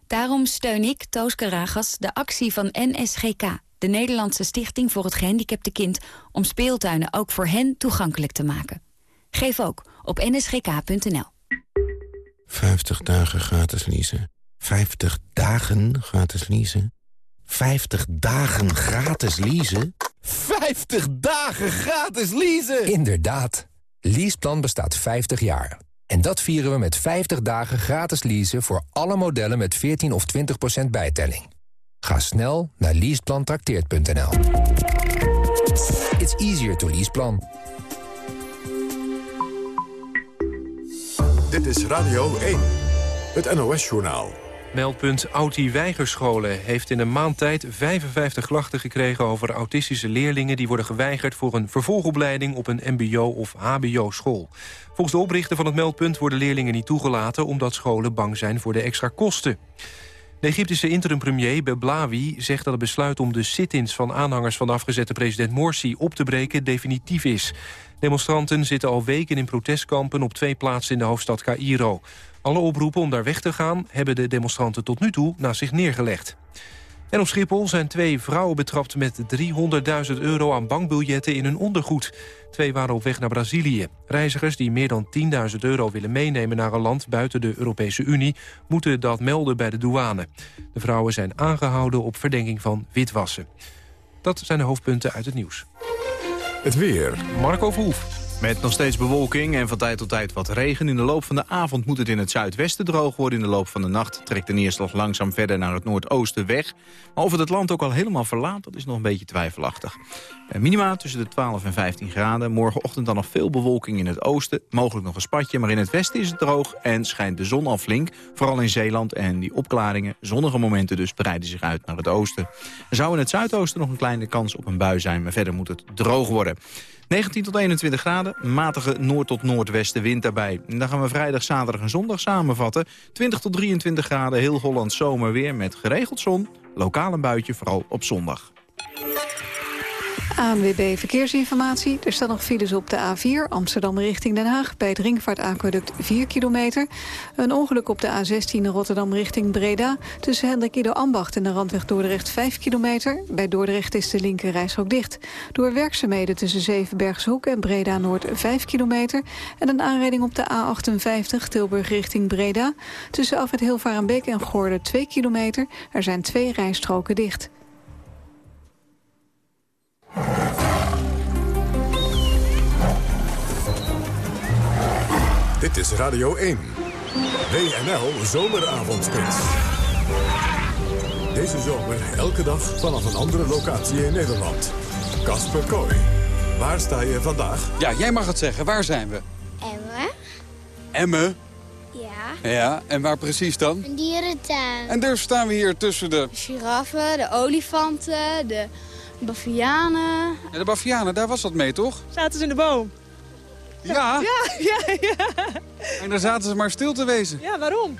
Daarom steun ik, Toos Karagas, de actie van NSGK... de Nederlandse Stichting voor het Gehandicapte Kind... om speeltuinen ook voor hen toegankelijk te maken. Geef ook op nsgk.nl. 50 dagen gratis leasen. 50 dagen gratis leasen. 50 dagen gratis leasen. 50 dagen gratis leasen! Inderdaad. Leaseplan bestaat 50 jaar. En dat vieren we met 50 dagen gratis leasen voor alle modellen met 14 of 20% bijtelling. Ga snel naar leaseplantrakteert.nl. It's easier to leaseplan. Dit is Radio 1, het NOS-journaal. Meldpunt Auti Weigerscholen heeft in een maand tijd 55 klachten gekregen over autistische leerlingen die worden geweigerd voor een vervolgopleiding op een mbo- of hbo-school. Volgens de oprichter van het meldpunt worden leerlingen niet toegelaten omdat scholen bang zijn voor de extra kosten. De Egyptische interim-premier Beblawi zegt dat het besluit om de sit-ins van aanhangers van de afgezette president Morsi op te breken definitief is. Demonstranten zitten al weken in protestkampen op twee plaatsen in de hoofdstad Cairo. Alle oproepen om daar weg te gaan hebben de demonstranten tot nu toe naast zich neergelegd. En op Schiphol zijn twee vrouwen betrapt met 300.000 euro aan bankbiljetten in hun ondergoed. Twee waren op weg naar Brazilië. Reizigers die meer dan 10.000 euro willen meenemen naar een land buiten de Europese Unie... moeten dat melden bij de douane. De vrouwen zijn aangehouden op verdenking van witwassen. Dat zijn de hoofdpunten uit het nieuws. Het weer. Marco Verhoef. Met nog steeds bewolking en van tijd tot tijd wat regen. In de loop van de avond moet het in het zuidwesten droog worden. In de loop van de nacht trekt de neerslag langzaam verder naar het noordoosten weg. Maar of het het land ook al helemaal verlaat, dat is nog een beetje twijfelachtig. Eh, minima tussen de 12 en 15 graden. Morgenochtend dan nog veel bewolking in het oosten. Mogelijk nog een spatje, maar in het westen is het droog en schijnt de zon al flink. Vooral in Zeeland en die opklaringen, zonnige momenten dus, breiden zich uit naar het oosten. Er zou in het zuidoosten nog een kleine kans op een bui zijn, maar verder moet het droog worden. 19 tot 21 graden, matige noord- tot noordwestenwind daarbij. En dan gaan we vrijdag, zaterdag en zondag samenvatten. 20 tot 23 graden, heel Holland zomerweer met geregeld zon. Lokaal een buitje, vooral op zondag. ANWB Verkeersinformatie. Er staan nog files op de A4 Amsterdam richting Den Haag... bij het Ringvaartaqueduct 4 kilometer. Een ongeluk op de A16 Rotterdam richting Breda... tussen Hendrik Ido Ambacht en de randweg Dordrecht 5 kilometer. Bij Dordrecht is de linker reishok dicht. Door werkzaamheden tussen Zevenbergshoek en Breda Noord 5 kilometer... en een aanrijding op de A58 Tilburg richting Breda... tussen Afrit Hilvarenbeek en Goorde 2 kilometer. Er zijn twee rijstroken dicht. Dit is Radio 1. WNL Zomeravondspits. Deze zomer elke dag vanaf een andere locatie in Nederland. Kasper Kooi. Waar sta je vandaag? Ja, jij mag het zeggen. Waar zijn we? Emmen? Emmen? Ja. Ja, en waar precies dan? Een dierentuin. En dus staan we hier tussen de... De giraffen, de olifanten, de bavianen. Ja, de bavianen, daar was wat mee, toch? Zaten ze in de boom? Ja. Ja, ja, ja. En daar zaten ze maar stil te wezen. Ja, waarom?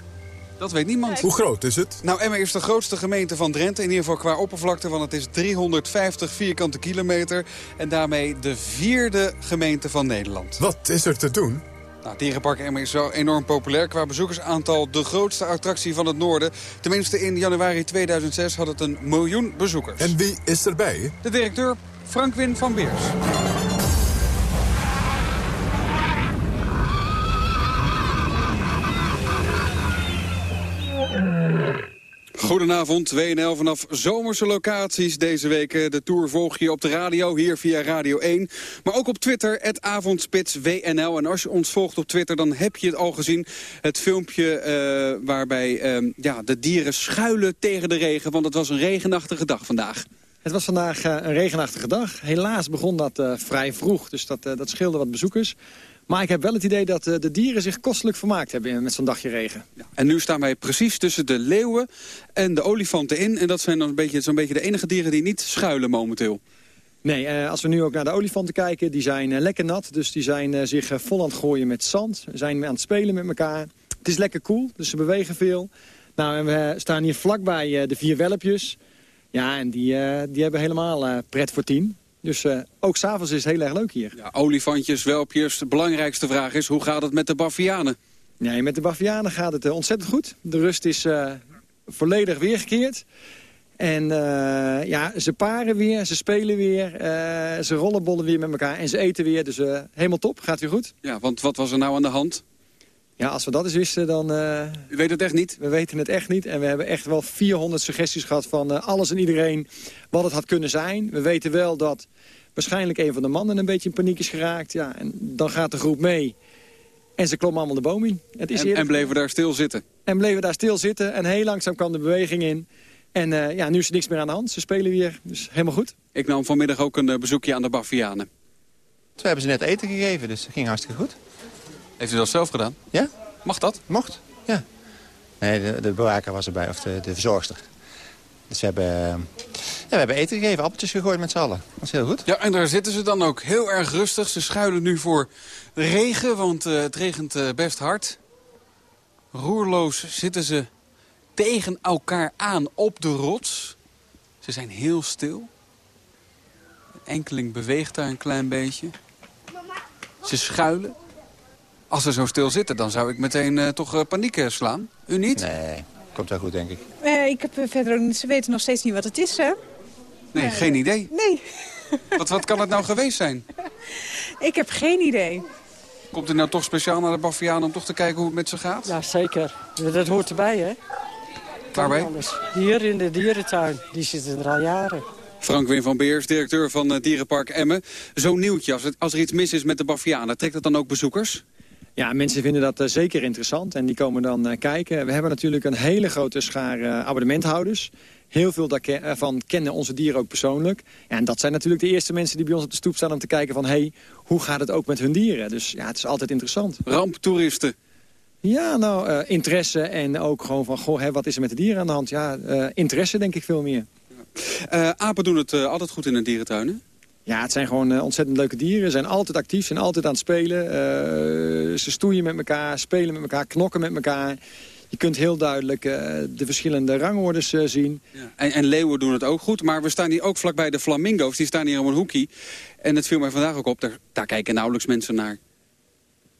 Dat weet niemand. Hoe groot is het? Nou, Emmen is de grootste gemeente van Drenthe. In ieder geval qua oppervlakte, want het is 350 vierkante kilometer. En daarmee de vierde gemeente van Nederland. Wat is er te doen? Nou, Dierenpark Emmen is zo enorm populair. Qua bezoekersaantal de grootste attractie van het noorden. Tenminste, in januari 2006 had het een miljoen bezoekers. En wie is erbij? De directeur Frankwin van Beers. Goedenavond, WNL vanaf zomerse locaties deze week. Eh, De Tour volg je op de radio, hier via Radio 1. Maar ook op Twitter, het. En als je ons volgt op Twitter, dan heb je het al gezien. Het filmpje eh, waarbij eh, ja, de dieren schuilen tegen de regen. Want het was een regenachtige dag vandaag. Het was vandaag uh, een regenachtige dag. Helaas begon dat vrij vroeg, dus dat, dat scheelde wat bezoekers. Maar ik heb wel het idee dat de dieren zich kostelijk vermaakt hebben met zo'n dagje regen. Ja. En nu staan wij precies tussen de leeuwen en de olifanten in. En dat zijn dan zo'n beetje, beetje de enige dieren die niet schuilen momenteel. Nee, als we nu ook naar de olifanten kijken, die zijn lekker nat. Dus die zijn zich vol aan het gooien met zand. Ze zijn aan het spelen met elkaar. Het is lekker koel, cool, dus ze bewegen veel. Nou, en we staan hier vlakbij de vier welpjes. Ja, en die, die hebben helemaal pret voor tien. Dus uh, ook s'avonds is het heel erg leuk hier. Ja, olifantjes, welpjes. De belangrijkste vraag is, hoe gaat het met de bavianen? Nee, met de bavianen gaat het ontzettend goed. De rust is volledig weergekeerd. En ja, ze paren weer, ze spelen weer, ze rollenbollen weer met elkaar en ze eten weer. Dus helemaal top, gaat weer goed. Ja, want wat was er nou aan de hand? Ja, als we dat eens wisten, dan... Uh, U weet het echt niet? We weten het echt niet. En we hebben echt wel 400 suggesties gehad van uh, alles en iedereen wat het had kunnen zijn. We weten wel dat waarschijnlijk een van de mannen een beetje in paniek is geraakt. Ja, en dan gaat de groep mee. En ze klommen allemaal de boom in. Het is en, en bleven daar stil zitten? En bleven daar stil zitten. En heel langzaam kwam de beweging in. En eh, ja, nu is er niks meer aan de hand. Ze spelen weer, dus helemaal goed. Ik nam vanmiddag ook een eh, bezoekje aan de Bavianen. We hebben ze net eten gegeven, dus het ging hartstikke goed. Heeft u dat zelf gedaan? Ja. Mag dat? Mocht, ja. Nee, de, de bewaker was erbij, of de, de verzorgster. Dus we hebben, eh, ja, we hebben eten gegeven, appeltjes gegooid met z'n allen. Dat is heel goed. Ja, en daar zitten ze dan ook heel erg rustig. Ze schuilen nu voor de regen, want eh, het regent eh, best hard. Roerloos zitten ze tegen elkaar aan op de rots. Ze zijn heel stil. Een enkeling beweegt daar een klein beetje. Ze schuilen. Als ze zo stil zitten, dan zou ik meteen eh, toch eh, paniek eh, slaan. U niet? Nee, komt wel goed, denk ik. Eh, ik heb verder ook niet... Ze weten nog steeds niet wat het is, hè? Nee, geen idee. Nee. Wat, wat kan het nou geweest zijn? Ik heb geen idee. Komt u nou toch speciaal naar de Baviaan om toch te kijken hoe het met ze gaat? Ja, zeker. Dat hoort erbij, hè? Waarbij? Hier in de dierentuin, die zitten er al jaren. Frank Wim van Beers, directeur van eh, Dierenpark Emmen. Zo'n nieuwtje, als, het, als er iets mis is met de Bavianen, trekt dat dan ook bezoekers? Ja, mensen vinden dat eh, zeker interessant en die komen dan eh, kijken. We hebben natuurlijk een hele grote schaar eh, abonnementhouders. Heel veel daarvan kennen onze dieren ook persoonlijk. En dat zijn natuurlijk de eerste mensen die bij ons op de stoep staan om te kijken van... hé, hey, hoe gaat het ook met hun dieren? Dus ja, het is altijd interessant. Ramptoeristen. Ja, nou, interesse en ook gewoon van, goh, hè, wat is er met de dieren aan de hand? Ja, interesse denk ik veel meer. Apen doen het altijd goed in een dierentuin, hè? Ja, het zijn gewoon eh, ontzettend leuke dieren. Ze zijn altijd actief, zijn altijd aan het spelen. Eh, ze stoeien met elkaar, spelen met elkaar, knokken met elkaar. Je kunt heel duidelijk eh, de verschillende rangordes eh, zien. En, en leeuwen doen het ook goed, maar we staan hier ook vlakbij de flamingo's. Die staan hier op een hoekie. En het viel mij vandaag ook op, daar, daar kijken nauwelijks mensen naar.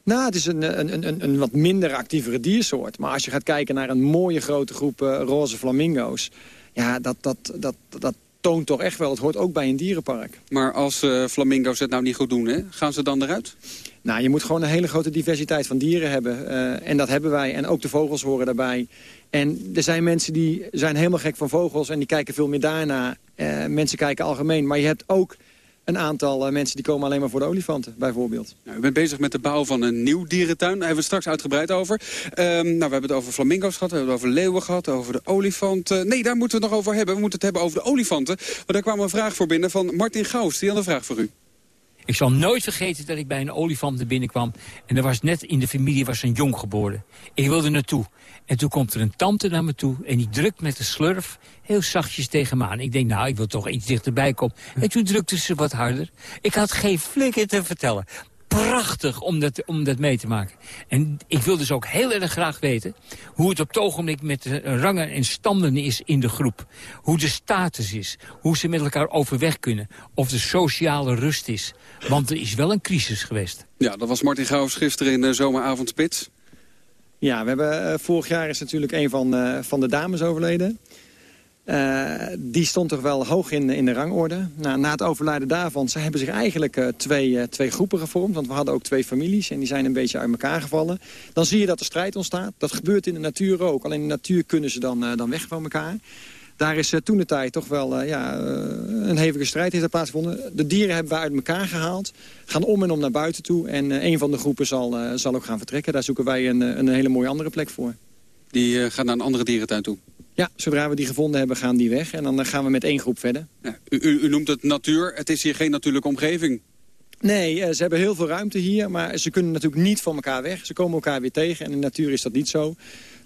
Nou, het is een, een, een, een wat minder actievere diersoort. Maar als je gaat kijken naar een mooie grote groep roze flamingo's... ja, dat, dat, dat, dat toont toch echt wel, het hoort ook bij een dierenpark. Maar als eh, flamingo's het nou niet goed doen, hè, gaan ze dan eruit? Nou, je moet gewoon een hele grote diversiteit van dieren hebben. eh, en dat hebben wij. En ook de vogels horen daarbij. En er zijn mensen die zijn helemaal gek van vogels... en die kijken veel meer daarna. Eh, mensen kijken algemeen. Maar je hebt ook een aantal eh, mensen die komen alleen maar voor de olifanten, bijvoorbeeld. Nou, u bent bezig met de bouw van een nieuw dierentuin. Daar hebben we straks uitgebreid over. Ehm, nou, we hebben het over flamingo's gehad, we hebben het over leeuwen gehad, over de olifanten. Nee, daar moeten we het nog over hebben. We moeten het hebben over de olifanten. Want daar kwam een vraag voor binnen van Martin Gauws. Die had een vraag voor u. Ik zal nooit vergeten dat ik bij een olifant er binnenkwam. En er was net in de familie was een jong geboren. Ik wilde naartoe. En toen komt er een tante naar me toe. En die drukt met de slurf heel zachtjes tegen me aan. Ik denk, nou, ik wil toch iets dichterbij komen. En toen drukte ze wat harder. Ik had geen flikker te vertellen. Prachtig om dat, om dat mee te maken. En ik wil dus ook heel erg graag weten... hoe het op het ogenblik met de rangen en standen is in de groep. Hoe de status is. Hoe ze met elkaar overweg kunnen. Of de sociale rust is. Want er is wel een crisis geweest. Ja, dat was Martin Gauws gisteren in de zomeravondspits. Ja, we hebben, eh, vorig jaar is natuurlijk een van, eh, van de dames overleden. Eh, die stond toch wel hoog in, in de rangorde. Nou, na het overlijden daarvan ze hebben zich eigenlijk eh, twee, eh, twee groepen gevormd. Want we hadden ook twee families en die zijn een beetje uit elkaar gevallen. Dan zie je dat er strijd ontstaat. Dat gebeurt in de natuur ook. Alleen in de natuur kunnen ze dan, dan weg van elkaar. Daar is toen de tijd toch wel ja, een hevige strijd heeft plaatsgevonden. De dieren hebben we uit elkaar gehaald. Gaan om en om naar buiten toe. En een van de groepen zal, zal ook gaan vertrekken. Daar zoeken wij een, een hele mooie andere plek voor. Die gaat naar een andere dierentuin toe. Ja, zodra we die gevonden hebben, gaan die weg. En dan eh, gaan we met één groep verder. Ja, u, u, noemt het natuur. Het is hier geen natuurlijke omgeving. Nee, eh, ze hebben heel veel ruimte hier, maar ze kunnen natuurlijk niet van elkaar weg. Ze komen elkaar weer tegen en in de natuur is dat niet zo.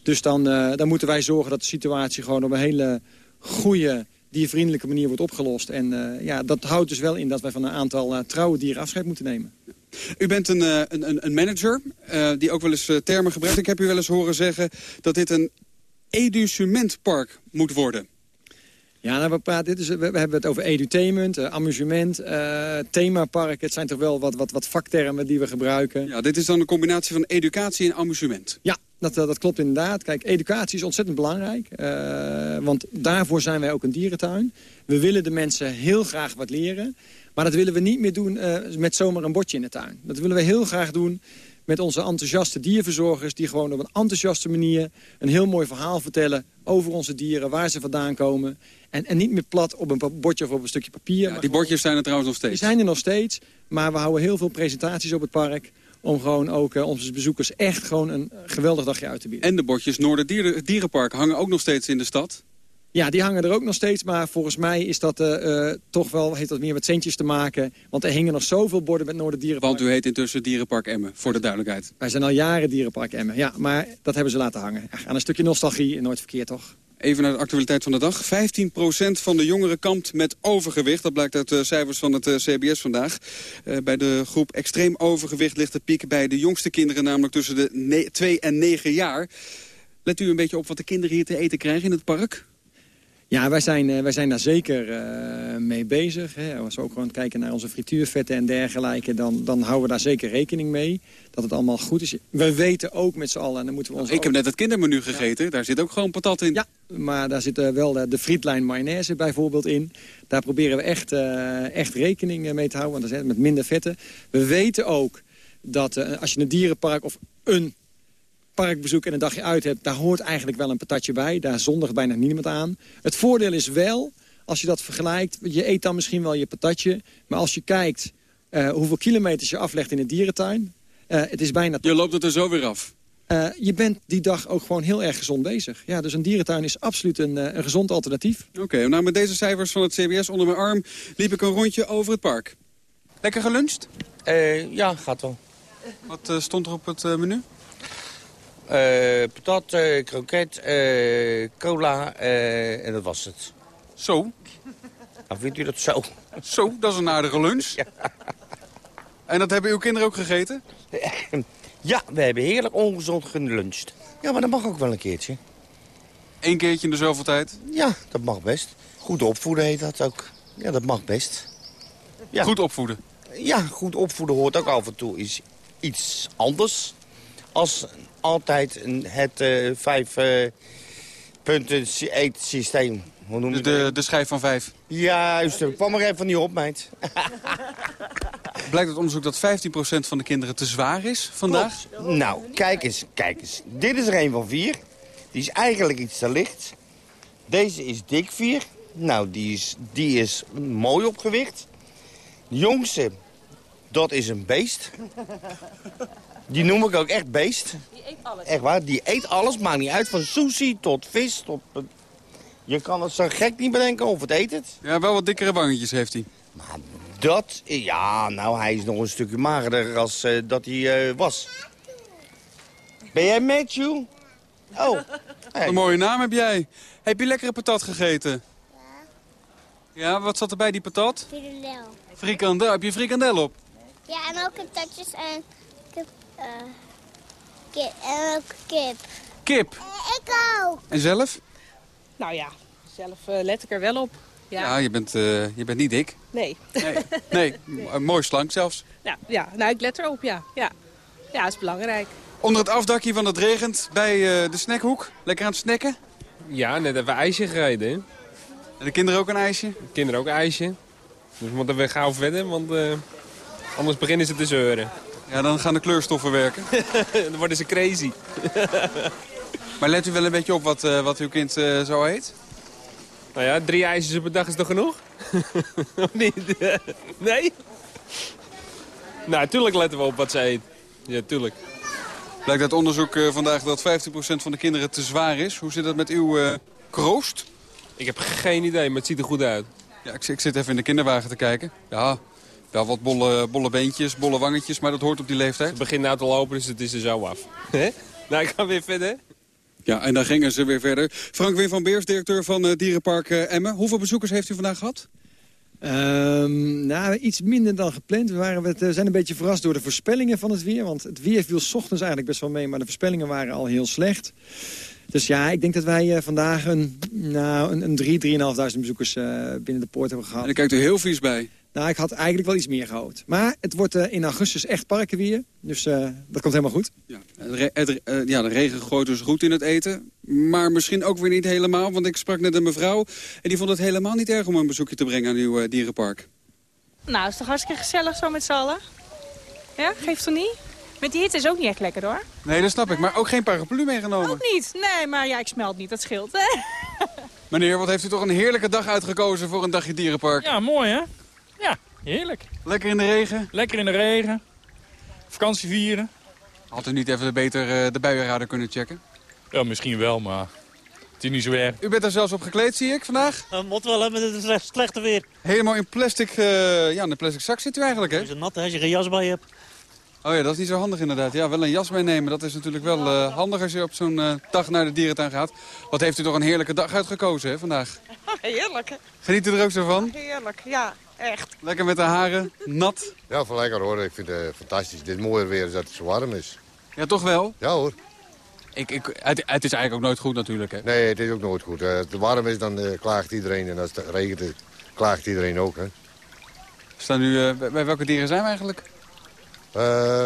Dus dan, eh, dan moeten wij zorgen dat de situatie gewoon op een hele goede, diervriendelijke manier wordt opgelost. En ja, dat houdt dus wel in dat wij van een aantal trouwe dieren afscheid moeten nemen. U bent een, een, een- manager die ook wel eens termen gebruikt. Ik heb u wel eens horen zeggen dat dit een educementpark moet worden. Ja, nou, we, praten, dit is, we, hebben het over edutainment, eh, amusement, eh, themapark. Het zijn toch wel wat, wat, wat vaktermen die we gebruiken. Ja, dit is dan een combinatie van educatie en amusement. Ja, dat, dat, dat klopt inderdaad. Kijk, educatie is ontzettend belangrijk. eh, want daarvoor zijn wij ook een dierentuin. We willen de mensen heel graag wat leren. Maar dat willen we niet meer doen eh, met zomaar een bordje in de tuin. Dat willen we heel graag doen met onze enthousiaste dierverzorgers... die gewoon op een enthousiaste manier een heel mooi verhaal vertellen... over onze dieren, waar ze vandaan komen. En, en niet meer plat op een bordje of op een stukje papier. maar Die bordjes zijn er trouwens nog steeds. die zijn er nog steeds, maar we houden heel veel presentaties op het park... om gewoon ook eh, onze bezoekers echt gewoon een geweldig dagje uit te bieden. En de bordjes Noorder Dieren, Dierenpark hangen ook nog steeds in de stad. Ja, die hangen er ook nog steeds. Maar volgens mij is dat eh, eh, toch wel, heeft dat meer met centjes te maken. Want er hingen nog zoveel borden met Noorderdierenpark. Want u heet intussen Dierenpark Emmen, voor de duidelijkheid. Wij zijn al jaren Dierenpark Emmen. Ja, maar dat hebben ze laten hangen. Ach, aan een stukje nostalgie en nooit verkeerd, toch? Even naar de actualiteit van de dag. 15% van de jongeren kampt met overgewicht. Dat blijkt uit de cijfers van het eh, CBS vandaag. Bij de groep extreem overgewicht ligt de piek bij de jongste kinderen... namelijk tussen de 2 en 9 jaar. Let u een beetje op wat de kinderen hier te eten krijgen in het park? Ja, wij zijn, uh, wij zijn daar zeker uh, mee bezig. Hè. Als we ook gewoon kijken naar onze frituurvetten en dergelijke... Dan, dan houden we daar zeker rekening mee. Dat het allemaal goed is. We weten ook met z'n allen... En dan moeten we ons ik ook... heb net het kindermenu gegeten. Ja. Daar zit ook gewoon patat in. Ja, maar daar zit uh, wel de, de frietlijn mayonaise bijvoorbeeld in. Daar proberen we echt, echt rekening mee te houden. Want dat is met minder vetten. We weten ook dat als je een dierenpark of een parkbezoek en een dagje uit hebt... daar hoort eigenlijk wel een patatje bij. Daar zondigt bijna niemand aan. Het voordeel is wel, als je dat vergelijkt... je eet dan misschien wel je patatje... maar als je kijkt uh, hoeveel kilometers je aflegt in de dierentuin... Uh, het is bijna... Je loopt het er zo weer af. Uh, je bent die dag ook gewoon heel erg gezond bezig. Ja, dus een dierentuin is absoluut een, een gezond alternatief. Oké, okay, nou met deze cijfers van het CBS onder mijn arm... liep ik een rondje over het park. Lekker geluncht? ja, gaat wel. Wat stond er op het menu? Uh, patat, uh, kroket, uh, cola en dat was het. Zo? Nou, vindt u dat zo? Zo, dat is een aardige lunch. Ja. En dat hebben uw kinderen ook gegeten? Ja, we hebben heerlijk ongezond geluncht. Ja, maar dat mag ook wel een keertje. Eén keertje in de zoveel tijd? Ja, dat mag best. Goed opvoeden heet dat ook. Ja, dat mag best. Ja. Goed opvoeden? Ja, goed opvoeden hoort ook af en toe is iets anders als altijd het uh, vijf uh, punten eetsysteem. Hoe noem je de, de, de schijf van vijf? Juist, ik kwam er even niet op, meid. Blijkt uit onderzoek dat 15% van de kinderen te zwaar is vandaag? Klopt. Nou, kijk eens, kijk eens. Dit is er een van vier. Die is eigenlijk iets te licht. Deze is dik vier. Nou, die is, die is mooi op gewicht. De jongste, dat is een beest. Die noem ik ook echt beest. Die eet alles. Echt waar, die eet alles. Maakt niet uit, van sushi tot vis tot... Je kan het zo gek niet bedenken of het eet het. Ja, wel wat dikkere wangetjes heeft hij. Maar dat... Ja, nou, hij is nog een stukje magerder als uh, dat hij uh, was. Ben jij Matthew? Oh. Hey. Een mooie naam heb jij. Heb je lekkere patat gegeten? Ja. Ja, wat zat er bij die patat? Frikandel. Frikandel. Heb je frikandel op? Ja, en ook patatjes en kip. Uh, kip. En ook kip. Kip? Uh, ik ook. En zelf? Nou ja, zelf uh, let ik er wel op. Ja, ja je, bent, uh, je bent niet dik. Nee. Nee, nee. nee. mooi slank zelfs. Ja, ja, nou ik let erop, ja. Ja, ja is belangrijk. Onder het afdakje van het regent bij uh, de snackhoek. Lekker aan het snacken? Ja, net even ijsje gereden. Hè? En de kinderen ook een ijsje? De kinderen ook een ijsje. Dus we moeten weer gauw verder, want uh, anders beginnen ze te zeuren. Ja, dan gaan de kleurstoffen werken. dan worden ze crazy. maar let u wel een beetje op wat, uh, wat uw kind uh, zo heet? Nou ja, drie ijsjes op een dag is toch genoeg? of niet? nee? Nou, tuurlijk letten we op wat ze eet. Ja, tuurlijk. Blijkt uit onderzoek uh, vandaag dat 15% van de kinderen te zwaar is. Hoe zit dat met uw uh, kroost? Ik heb geen idee, maar het ziet er goed uit. Ja, ik, ik zit even in de kinderwagen te kijken. Ja, wel wat bolle, bolle beentjes, bolle wangetjes, maar dat hoort op die leeftijd. Het begint nou te lopen, dus het is er zo af. nou, ik ga weer verder. Ja, en dan gingen ze weer verder. Frank Wim van Beers, directeur van uh, Dierenpark uh, Emmen. Hoeveel bezoekers heeft u vandaag gehad? Um, nou, iets minder dan gepland. We, waren, we zijn een beetje verrast door de voorspellingen van het weer. Want het weer viel 's ochtends eigenlijk best wel mee, maar de voorspellingen waren al heel slecht. Dus ja, ik denk dat wij uh, vandaag een, nou, een, een 3.000, 3.500 bezoekers binnen de poort hebben gehad. En daar kijkt u heel vies bij. Nou, ik had eigenlijk wel iets meer gehoopt. Maar het wordt uh, in augustus echt parken weer. Dus uh, dat komt helemaal goed. Ja, het, het, uh, ja, de regen gooit dus goed in het eten. Maar misschien ook weer niet helemaal. Want ik sprak net een mevrouw. En die vond het helemaal niet erg om een bezoekje te brengen aan uw dierenpark. Nou, is toch hartstikke gezellig zo met z'n allen? Ja, geeft toch niet? Met die hitte is ook niet echt lekker hoor. Nee, dat snap ik. Maar ook geen paraplu meegenomen? Ook niet. Nee, maar ja, ik smelt niet. Dat scheelt. Meneer, wat heeft u toch een heerlijke dag uitgekozen voor een dagje dierenpark? Ja, mooi hè? Ja, heerlijk. Lekker in de regen? Lekker in de regen. Vakantie vieren. Had u niet even beter uh, de buienradar kunnen checken? Ja, misschien wel, maar Het is niet zo erg. U bent er zelfs op gekleed, zie ik, vandaag? Uh, mot wel, hè, met het slecht- slechte weer. Helemaal in plastic, eh, ja, in een plastic zak zit u eigenlijk, hè? Het is nat hè, als je geen jas bij hebt. Oh ja, dat is niet zo handig inderdaad. Ja, wel een jas meenemen, dat is natuurlijk wel eh, handig als je op zo'n eh, dag naar de dierentuin gaat. Wat heeft u toch een heerlijke dag uitgekozen, hè, vandaag? Heerlijk. hè? Geniet u er ook zo van? Heerlijk, ja, echt. Lekker met de haren, nat. Ja, van lekker hoor. Ik vind het fantastisch. Dit mooier weer is dat het zo warm is. Ja, toch wel? Ja hoor. Ik, ik, het, het is eigenlijk ook nooit goed natuurlijk, hè? Nee, het is ook nooit goed. Eh, Als het warm is, dan eh, klaagt iedereen. En als het regent, eh, klaagt iedereen ook. Hè. Staan nu, eh, bij, bij welke dieren zijn we eigenlijk? Eh,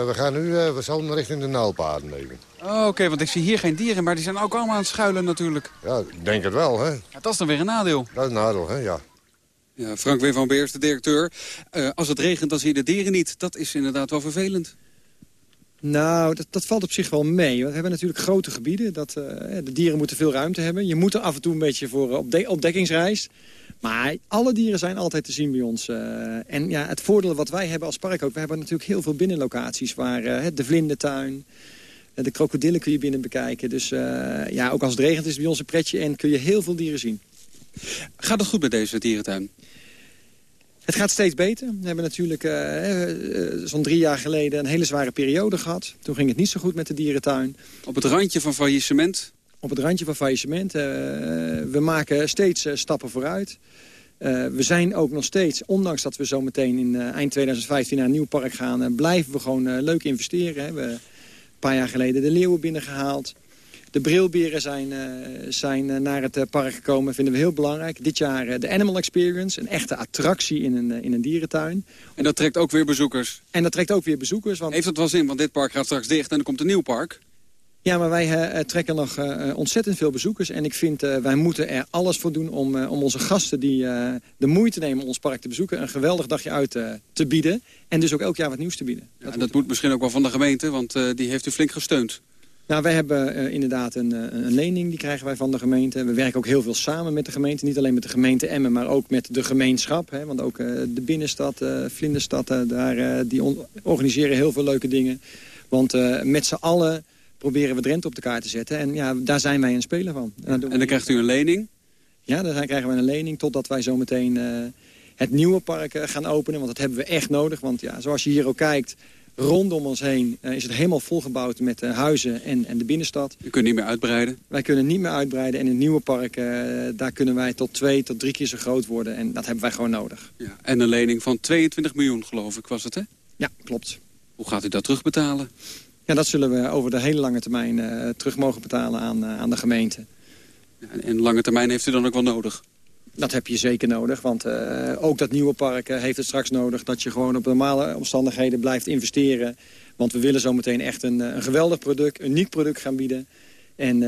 we gaan nu eh, we zullen richting de naalpaden even. Oh, oké, want ik zie hier geen dieren, maar die zijn ook allemaal aan het schuilen natuurlijk. Ja, ik denk het wel, hè. Ja, dat is dan weer een nadeel. Dat is een nadeel, hè, ja. Ja, Frank W. van Beers, de directeur. Eh, als het regent, dan zie je de dieren niet. Dat is inderdaad wel vervelend. Nou, dat, dat valt op zich wel mee. We hebben natuurlijk grote gebieden. Dat, eh, de dieren moeten veel ruimte hebben. Je moet er af en toe een beetje voor eh, opde- ontdekkingsreis. Maar alle dieren zijn altijd te zien bij ons. en ja, het voordeel wat wij hebben als park ook... we hebben natuurlijk heel veel binnenlocaties... waar de vlindertuin, de krokodillen kun je binnen bekijken. Dus ja, ook als het regent is bij ons een pretje... en kun je heel veel dieren zien. Gaat het goed met deze dierentuin? Het gaat steeds beter. We hebben natuurlijk eh, eh, zo'n drie jaar geleden een hele zware periode gehad. Toen ging het niet zo goed met de dierentuin. Op het randje van faillissement? Op het randje van faillissement. Eh, we maken steeds eh, stappen vooruit. Eh, we zijn ook nog steeds, ondanks dat we zo meteen in eh, eind 2015 naar een nieuw park gaan... eh, blijven we gewoon eh, leuk investeren. Hè. We hebben een paar jaar geleden de leeuwen binnengehaald. De brilberen zijn, eh, zijn eh, naar het eh, park gekomen, vinden we heel belangrijk. Dit jaar de Animal Experience, een echte attractie in een, in een dierentuin. En dat trekt ook weer bezoekers? En dat trekt ook weer bezoekers. Want... Heeft dat wel zin? Want dit park gaat straks dicht en er komt een nieuw park. Ja, maar wij trekken nog ontzettend veel bezoekers. En ik vind, wij moeten er alles voor doen om, om onze gasten die de moeite nemen om ons park te bezoeken... een geweldig dagje uit te bieden. En dus ook elk jaar wat nieuws te bieden. Ja, dat moet misschien ook wel van de gemeente, want die heeft u flink gesteund. Nou, wij hebben eh, inderdaad een, eh, een lening, die krijgen wij van de gemeente. We werken ook heel veel samen met de gemeente. Niet alleen met de gemeente Emmen, maar ook met de gemeenschap. Hè, want ook eh, de binnenstad, eh Vlinderstad, daar, die organiseren heel veel leuke dingen. Want met z'n allen proberen we Drenthe op de kaart te zetten. En ja, daar zijn wij een speler van. En, En dan krijgt u een lening? Ja, daar krijgen we een lening totdat wij zometeen het nieuwe park gaan openen. Want dat hebben we echt nodig. Want ja, zoals je hier ook kijkt, rondom ons heen eh, is het helemaal volgebouwd met eh, huizen en, en de binnenstad. U kunt niet meer uitbreiden? Wij kunnen niet meer uitbreiden. En in nieuwe park, eh, daar kunnen wij tot twee tot drie keer zo groot worden. En dat hebben wij gewoon nodig. Ja. En een lening van 22 miljoen, geloof ik, was het, hè? Ja, klopt. Hoe gaat u dat terugbetalen? Ja, dat zullen we over de hele lange termijn eh, terug mogen betalen aan, aan de gemeente. Ja, en lange termijn heeft u dan ook wel nodig? Dat heb je zeker nodig, want eh, ook dat nieuwe park eh, heeft het straks nodig... dat je gewoon op normale omstandigheden blijft investeren. Want we willen zometeen echt een, eh, een geweldig product, een uniek product gaan bieden. En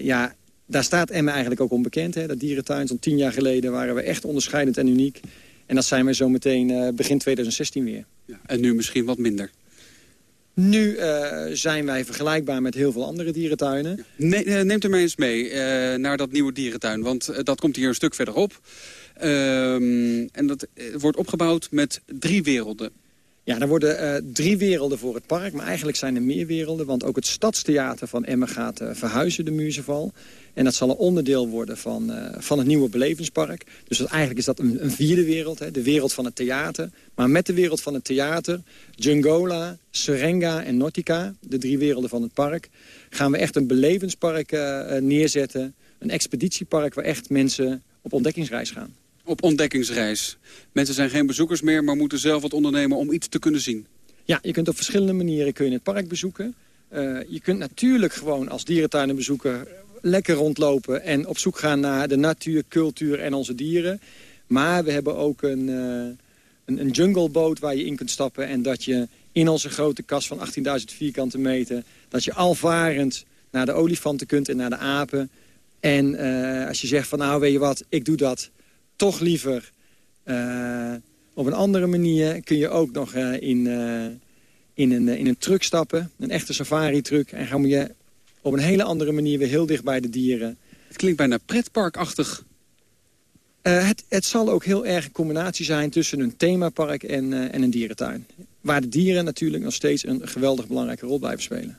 ja, daar staat Emmen eigenlijk ook onbekend. Hè? Dat dierentuin, zo'n tien jaar geleden waren we echt onderscheidend en uniek. En dat zijn we zometeen begin 2016 weer. Ja, en nu misschien wat minder? Nu eh, zijn wij vergelijkbaar met heel veel andere dierentuinen. Eh, neemt u mij eens mee eh, naar dat nieuwe dierentuin, want dat komt hier een stuk verderop. Ehm, en dat wordt opgebouwd met drie werelden. Ja, er worden eh, drie werelden voor het park, maar eigenlijk zijn er meer werelden. Want ook het Stadstheater van Emmen gaat eh, verhuizen, de Muzeval. En dat zal een onderdeel worden van, eh, van het nieuwe belevingspark. Dus eigenlijk is dat een, een vierde wereld, hè, de wereld van het theater. Maar met de wereld van het theater, Jungola, Serenga en Nautica... de drie werelden van het park... gaan we echt een belevingspark eh, neerzetten. Een expeditiepark waar echt mensen op ontdekkingsreis gaan. Op ontdekkingsreis. Mensen zijn geen bezoekers meer, maar moeten zelf wat ondernemen om iets te kunnen zien. Ja, je kunt op verschillende manieren kun je het park bezoeken. Eh, je kunt natuurlijk gewoon als dierentuinenbezoeker lekker rondlopen... en op zoek gaan naar de natuur, cultuur en onze dieren. Maar we hebben ook een, eh, een, jungleboot waar je in kunt stappen... en dat je in onze grote kas van 18.000 vierkante meter... dat je alvarend naar de olifanten kunt en naar de apen. En eh, als je zegt van nou, weet je wat, ik doe dat toch liever... eh, op een andere manier kun je ook nog eh, in, eh, in, een, in een truck stappen. Een echte safari-truck. En gaan je op een hele andere manier weer heel dicht bij de dieren. Het klinkt bijna pretparkachtig. Het, het zal ook heel erg een combinatie zijn tussen een themapark en, en een dierentuin. Waar de dieren natuurlijk nog steeds een geweldig belangrijke rol blijven spelen.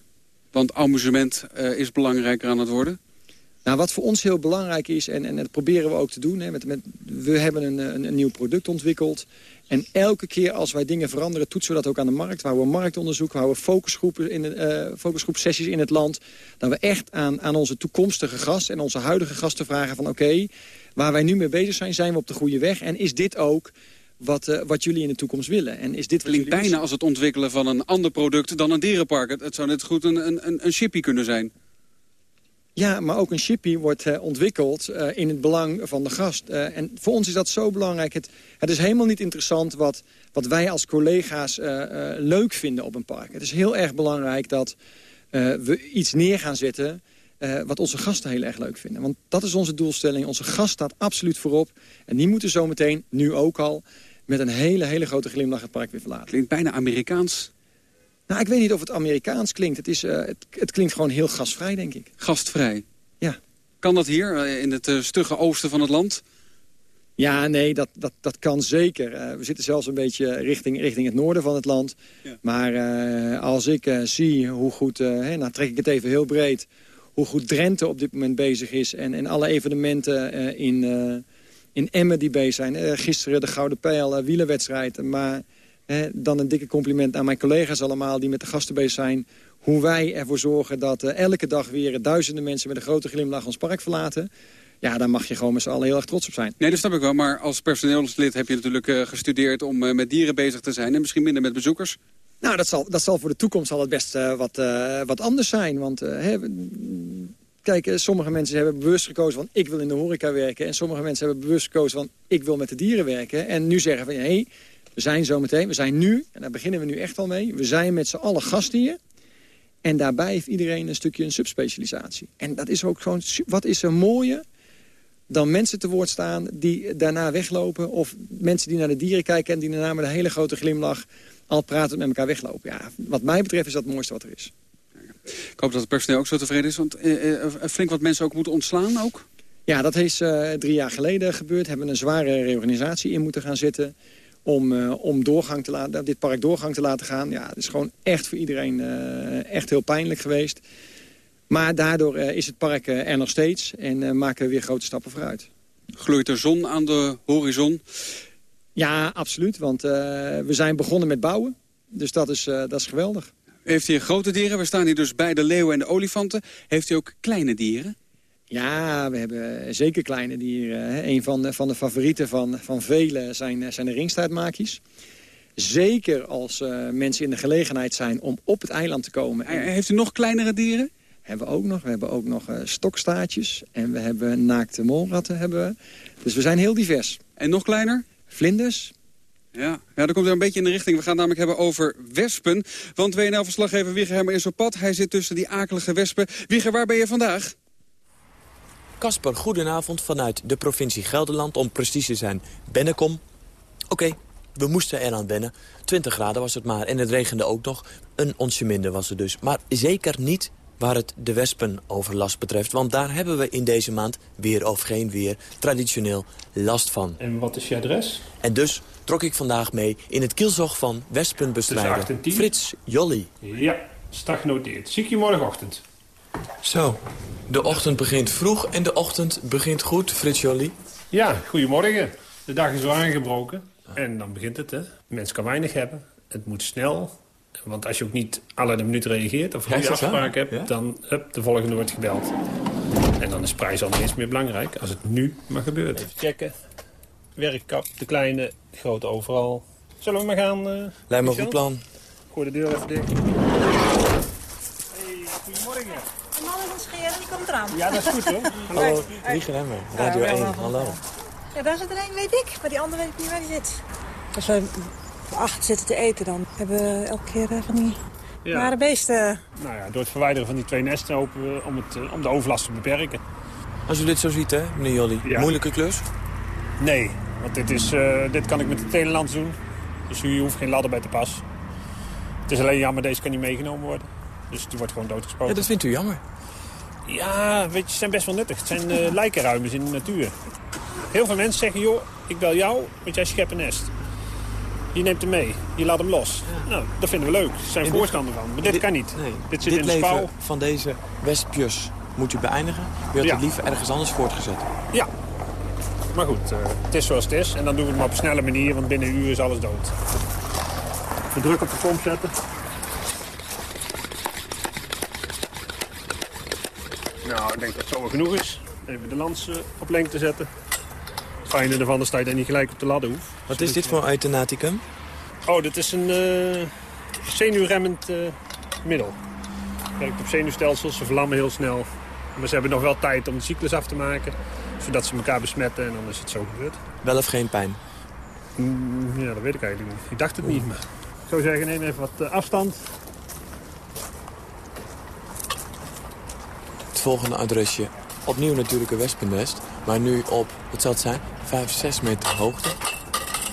Want amusement is belangrijker aan het worden. Nou, wat voor ons heel belangrijk is, en, en dat proberen we ook te doen... Hè, met, met, we hebben een, een, een nieuw product ontwikkeld... En elke keer als wij dingen veranderen, toetsen we dat ook aan de markt. We houden marktonderzoek, we houden focusgroepen in de, uh, focusgroepsessies in het land. Dat we echt aan, aan onze toekomstige gasten en onze huidige gasten vragen van... oké, waar wij nu mee bezig zijn, zijn we op de goede weg? En is dit ook wat, uh, wat jullie in de toekomst willen? En is dit Klinkt bijna als het ontwikkelen van een ander product dan een dierenpark. Het, het zou net goed een, een, een chippy kunnen zijn. Ja, maar ook een chippy wordt uh, ontwikkeld uh, in het belang van de gast. Uh, en voor ons is dat zo belangrijk. Het, het is helemaal niet interessant wat, wat wij als collega's leuk vinden op een park. Het is heel erg belangrijk dat we iets neer gaan zetten... wat onze gasten heel erg leuk vinden. Want dat is onze doelstelling. Onze gast staat absoluut voorop. En die moeten zometeen, nu ook al... met een hele, hele grote glimlach het park weer verlaten. Klinkt bijna Amerikaans. Nou, ik weet niet of het Amerikaans klinkt. Het, is, uh, het, het, klinkt gewoon heel gastvrij, denk ik. Gastvrij? Ja. Kan dat hier, uh, in het uh, stugge oosten van het land? Ja, nee, dat, dat, dat kan zeker. we zitten zelfs een beetje richting, richting het noorden van het land. Ja. Maar als ik zie hoe goed, hè, nou trek ik het even heel breed... hoe goed Drenthe op dit moment bezig is... en, en alle evenementen in, in Emmen die bezig zijn. gisteren de Gouden Pijl, wielerwedstrijd. Maar dan een dikke compliment aan mijn collega's allemaal... die met de gasten bezig zijn. Hoe wij ervoor zorgen dat uh, elke dag weer duizenden mensen... met een grote glimlach ons park verlaten. Ja, daar mag je gewoon met z'n allen heel erg trots op zijn. Nee, dat snap ik wel. Maar als personeelslid heb je natuurlijk uh, gestudeerd... om uh, met dieren bezig te zijn en misschien minder met bezoekers. Nou, dat zal, dat zal voor de toekomst al het best wat, wat anders zijn. Want hè, kijk, sommige mensen hebben bewust gekozen van... ik wil in de horeca werken. En sommige mensen hebben bewust gekozen van... ik wil met de dieren werken. En nu zeggen van, hé... Hey, we zijn zo meteen, we zijn nu, en daar beginnen we nu echt al mee... we zijn met z'n allen gasten hier. En daarbij heeft iedereen een stukje een subspecialisatie. En dat is ook gewoon, wat is er mooier dan mensen te woord staan die daarna weglopen... of mensen die naar de dieren kijken en die daarna met een hele grote glimlach... al praten met elkaar weglopen. Ja, wat mij betreft is dat het mooiste wat er is. Ik hoop dat het personeel ook zo tevreden is, want eh, eh, flink wat mensen ook moeten ontslaan ook? Ja, dat is uh, drie jaar geleden gebeurd. Hebben een zware reorganisatie in moeten gaan zitten om, uh, om doorgang te laten, dit park doorgang te laten gaan. Ja, het is gewoon echt voor iedereen uh, echt heel pijnlijk geweest. Maar daardoor uh, is het park er nog steeds en maken we weer grote stappen vooruit. Gloeit er zon aan de horizon? Ja, absoluut, want we zijn begonnen met bouwen. Dus dat is, dat is geweldig. Heeft u grote dieren? We staan hier dus bij de leeuwen en de olifanten. Heeft u ook kleine dieren? Ja, we hebben zeker kleine dieren. Een van de, van de favorieten van, van velen zijn, zijn de ringstaartmakies. Zeker als uh, mensen in de gelegenheid zijn om op het eiland te komen. Heeft u nog kleinere dieren? Hebben we ook nog. We hebben ook nog uh, stokstaartjes. En we hebben naakte molratten. Hebben we. Dus we zijn heel divers. En nog kleiner? Vlinders. Ja, ja, dat komt er een beetje in de richting. We gaan het namelijk hebben over wespen. Want WNL-verslaggever Wieger Hemmer is op pad. Hij zit tussen die akelige wespen. Wieger, waar ben je vandaag? Kasper, goedenavond vanuit de provincie Gelderland. Om precies te zijn, Bennekom. Oké, okay, we moesten eraan wennen. 20 graden was het maar en het regende ook nog. Een onsje minder was het dus. Maar zeker niet waar het de wespenoverlast betreft. Want daar hebben we in deze maand, weer of geen weer, traditioneel last van. En wat is je adres? En dus trok ik vandaag mee in het kielzog van wespenbestrijder Frits Jolly. Ja, stag genoteerd. Zie ik je morgenochtend. Zo, de ochtend begint vroeg en de ochtend begint goed, Frits Jolie. Ja, goedemorgen. De dag is al aangebroken. En dan begint het, hè. Mens kan weinig hebben. Het moet snel. Want als je ook niet alle de minuut reageert of goede afspraak hebt... Ja? dan hup, de volgende wordt gebeld. En dan is prijs al eens meer belangrijk als het nu maar gebeurt. Even checken. Werkkap, de kleine, de grote overal. Zullen we maar gaan? Uh, Lijkt me een goed plan. Gooi de deur even dicht. Hey, goedemorgen. De man is scheren, die komt eraan. Ja, dat is goed hoor. Hallo, Rieger Hemmer, Radio ja, 1, hallo. Ja, daar zit er een, weet ik. Maar die andere weet ik niet waar die zit. Als we acht zitten te eten, dan hebben we elke keer van die ja. nare beesten. Nou ja, door het verwijderen van die twee nesten hopen we om, het, om de overlast te beperken. Als u dit zo ziet, hè, meneer Jolly, ja. moeilijke klus? Nee, want dit, is, uh, dit kan ik met het Teleland doen. Dus u hoeft geen ladder bij te pas. Het is alleen jammer, deze kan niet meegenomen worden. Dus die wordt gewoon doodgespoten. Ja, dat vindt u jammer? Ja, weet je, ze zijn best wel nuttig. Het zijn uh, lijkenruimers in de natuur. Heel veel mensen zeggen, joh, ik bel jou, want jij schept een nest. Je neemt hem mee, je laat hem los. Ja. Nou, dat vinden we leuk. Ze zijn voorstander van. Maar dit, dit, kan niet. Nee, dit zit dit in de spouw. van deze wespjes moet u beëindigen. U had Ja. het liever ergens anders voortgezet. Ja. Maar goed, eh, het is zoals het is. En dan doen we het maar op een snelle manier, want binnen een uur is alles dood. Even druk op de pomp zetten. Nou, ik denk dat het zo wel genoeg is. Even de lans eh, op lengte zetten. Het fijne ervan is dat je dan niet gelijk op de ladder hoeft. Wat is dit voor euthanaticum? Oh, dit is een eh zenuwremmend eh, middel. Werkt op zenuwstelsels, ze verlammen heel snel. Maar ze hebben nog wel tijd om de cyclus af te maken. Zodat ze elkaar besmetten en dan is het zo gebeurd. Wel of geen pijn? Mm, ja, dat weet ik eigenlijk niet. Ik dacht het niet, maar... Ik zou zeggen, neem even wat afstand. Volgende adresje. Opnieuw natuurlijk een wespennest. Maar nu op, wat zal het zijn, 5, 6 meter hoogte.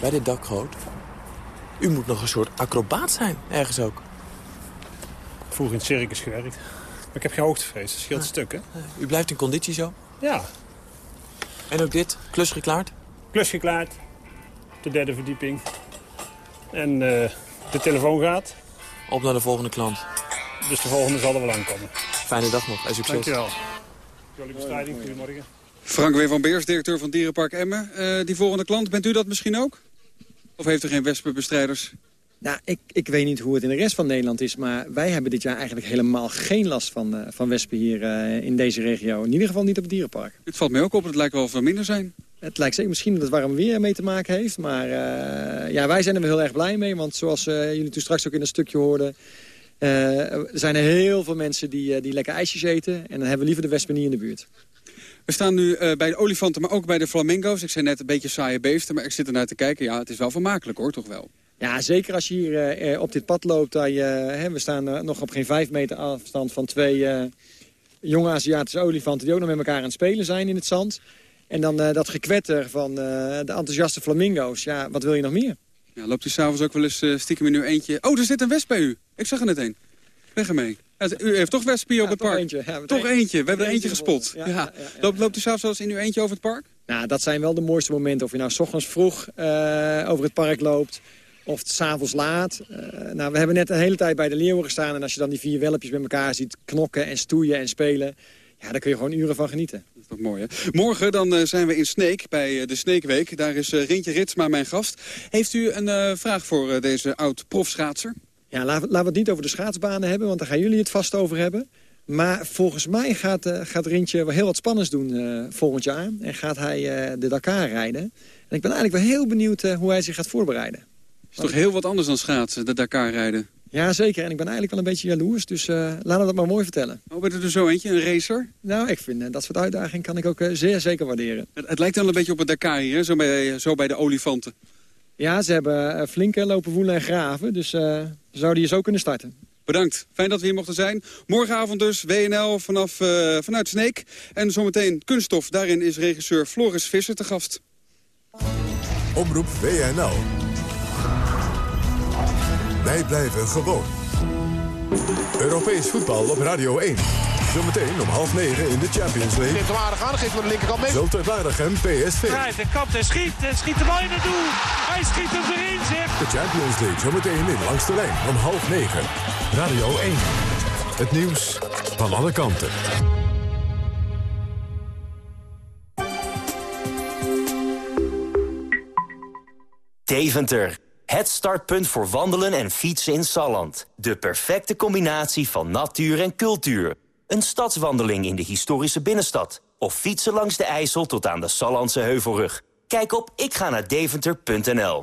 Bij dit dakgoot. U moet nog een soort acrobaat zijn, ergens ook. Vroeger in het circus gewerkt. Maar ik heb geen hoogtevrees, dat scheelt stuk, hè? U blijft in conditie zo? Ja. En ook dit, klus geklaard? Klus geklaard. De derde verdieping. En eh, de telefoon gaat. Op naar de volgende klant. Dus de volgende zal er wel aankomen. Fijne dag nog en succes. Dankjewel. Jolie Bestrijding, goedemorgen. Frank W. van Beers, directeur van Dierenpark Emmen. Eh, die volgende klant, bent u dat misschien ook? Of heeft u geen wespenbestrijders? Nou, ik, ik weet niet hoe het in de rest van Nederland is... maar wij hebben dit jaar eigenlijk helemaal geen last van, eh, van wespen hier eh, in deze regio. In ieder geval niet op het dierenpark. Het valt mij ook op, het lijkt wel veel minder zijn. Het lijkt zeker misschien dat het warm weer mee te maken heeft. Maar eh, ja, wij zijn er wel heel erg blij mee. Want zoals eh, jullie toen straks ook in een stukje hoorden... eh, er zijn er heel veel mensen die, eh, die lekker ijsjes eten. En dan hebben we liever de wespen niet in de buurt. We staan nu eh, bij de olifanten, maar ook bij de flamingo's. Ik zei net een beetje saaie beesten, maar ik zit ernaar te kijken. Ja, het is wel vermakelijk hoor, toch wel. Ja, zeker als je hier op dit pad loopt. Je, eh, hè, we staan nog op geen vijf meter afstand van twee jonge Aziatische olifanten... die ook nog met elkaar aan het spelen zijn in het zand. En dan dat gekwetter van de enthousiaste flamingo's. Ja, wat wil je nog meer? Ja, loopt u s'avonds ook wel eens eh, stiekem in uw eentje... Oh, er zit een wesp bij u. Ik zag er net een. Weg ermee. Ja, U heeft toch wespen hier op het toch park? eentje. Ja, we toch eentje. We hebben er eentje eentje gespot. Ja. Loopt, loopt u s'avonds wel eens in uw eentje over het park? Nou, dat zijn wel de mooiste momenten. Of je nou s ochtends vroeg eh, over het park loopt of s avonds laat. Eh, nou, we hebben net een hele tijd bij de leeuwen gestaan. En als je dan die vier welpjes met elkaar ziet knokken en stoeien en spelen... ja, daar kun je gewoon uren van genieten. Dat is toch mooi, hè? Morgen dan eh, zijn we in Sneek, bij eh, de Sneekweek. Daar is eh, Rintje Ritsma mijn gast. Heeft u een vraag voor deze oud-profschaatser? Ja, laten, we het niet over de schaatsbanen hebben, want daar gaan jullie het vast over hebben. Maar volgens mij gaat, gaat Rintje wel heel wat spannends doen volgend jaar. En gaat hij de Dakar rijden. En ik ben eigenlijk wel heel benieuwd hoe hij zich gaat voorbereiden. is toch heel wat anders dan schaatsen, de Dakar rijden? Ja, zeker. En ik ben eigenlijk wel een beetje jaloers. Dus eh, laten we dat maar mooi vertellen. Oh, bent u er zo eentje, een racer? Nou, ik vind eh, dat soort uitdagingen kan ik ook eh, zeer zeker waarderen. Het, het lijkt dan een beetje op het Dakar hier, hè? Zo, bij, zo bij de olifanten. Ja, ze hebben flink eh, lopen woelen en graven. Dus eh, ze zouden hier zo kunnen starten. Bedankt. Fijn dat we hier mochten zijn. Morgenavond dus WNL vanaf, eh, vanuit Sneek. En zometeen kunststof. Daarin is regisseur Floris Visser te gast. Omroep WNL. Wij blijven gewoon. Europees voetbal op Radio 1. Zometeen om half negen in de Champions League. Neemt hem aardig aan, geeft hem de linkerkant mee. Zulte Waregem PSV. Draait en kapt en schiet en schiet de bal in het doel. Hij schiet hem erin, zeg. De Champions League zometeen in langs de lijn om half negen. Radio 1. Het nieuws van alle kanten. Deventer. Het startpunt voor wandelen en fietsen in Salland. De perfecte combinatie van natuur en cultuur. Een stadswandeling in de historische binnenstad. Of fietsen langs de IJssel tot aan de Sallandse Heuvelrug. Kijk op ikga-naar-deventer.nl.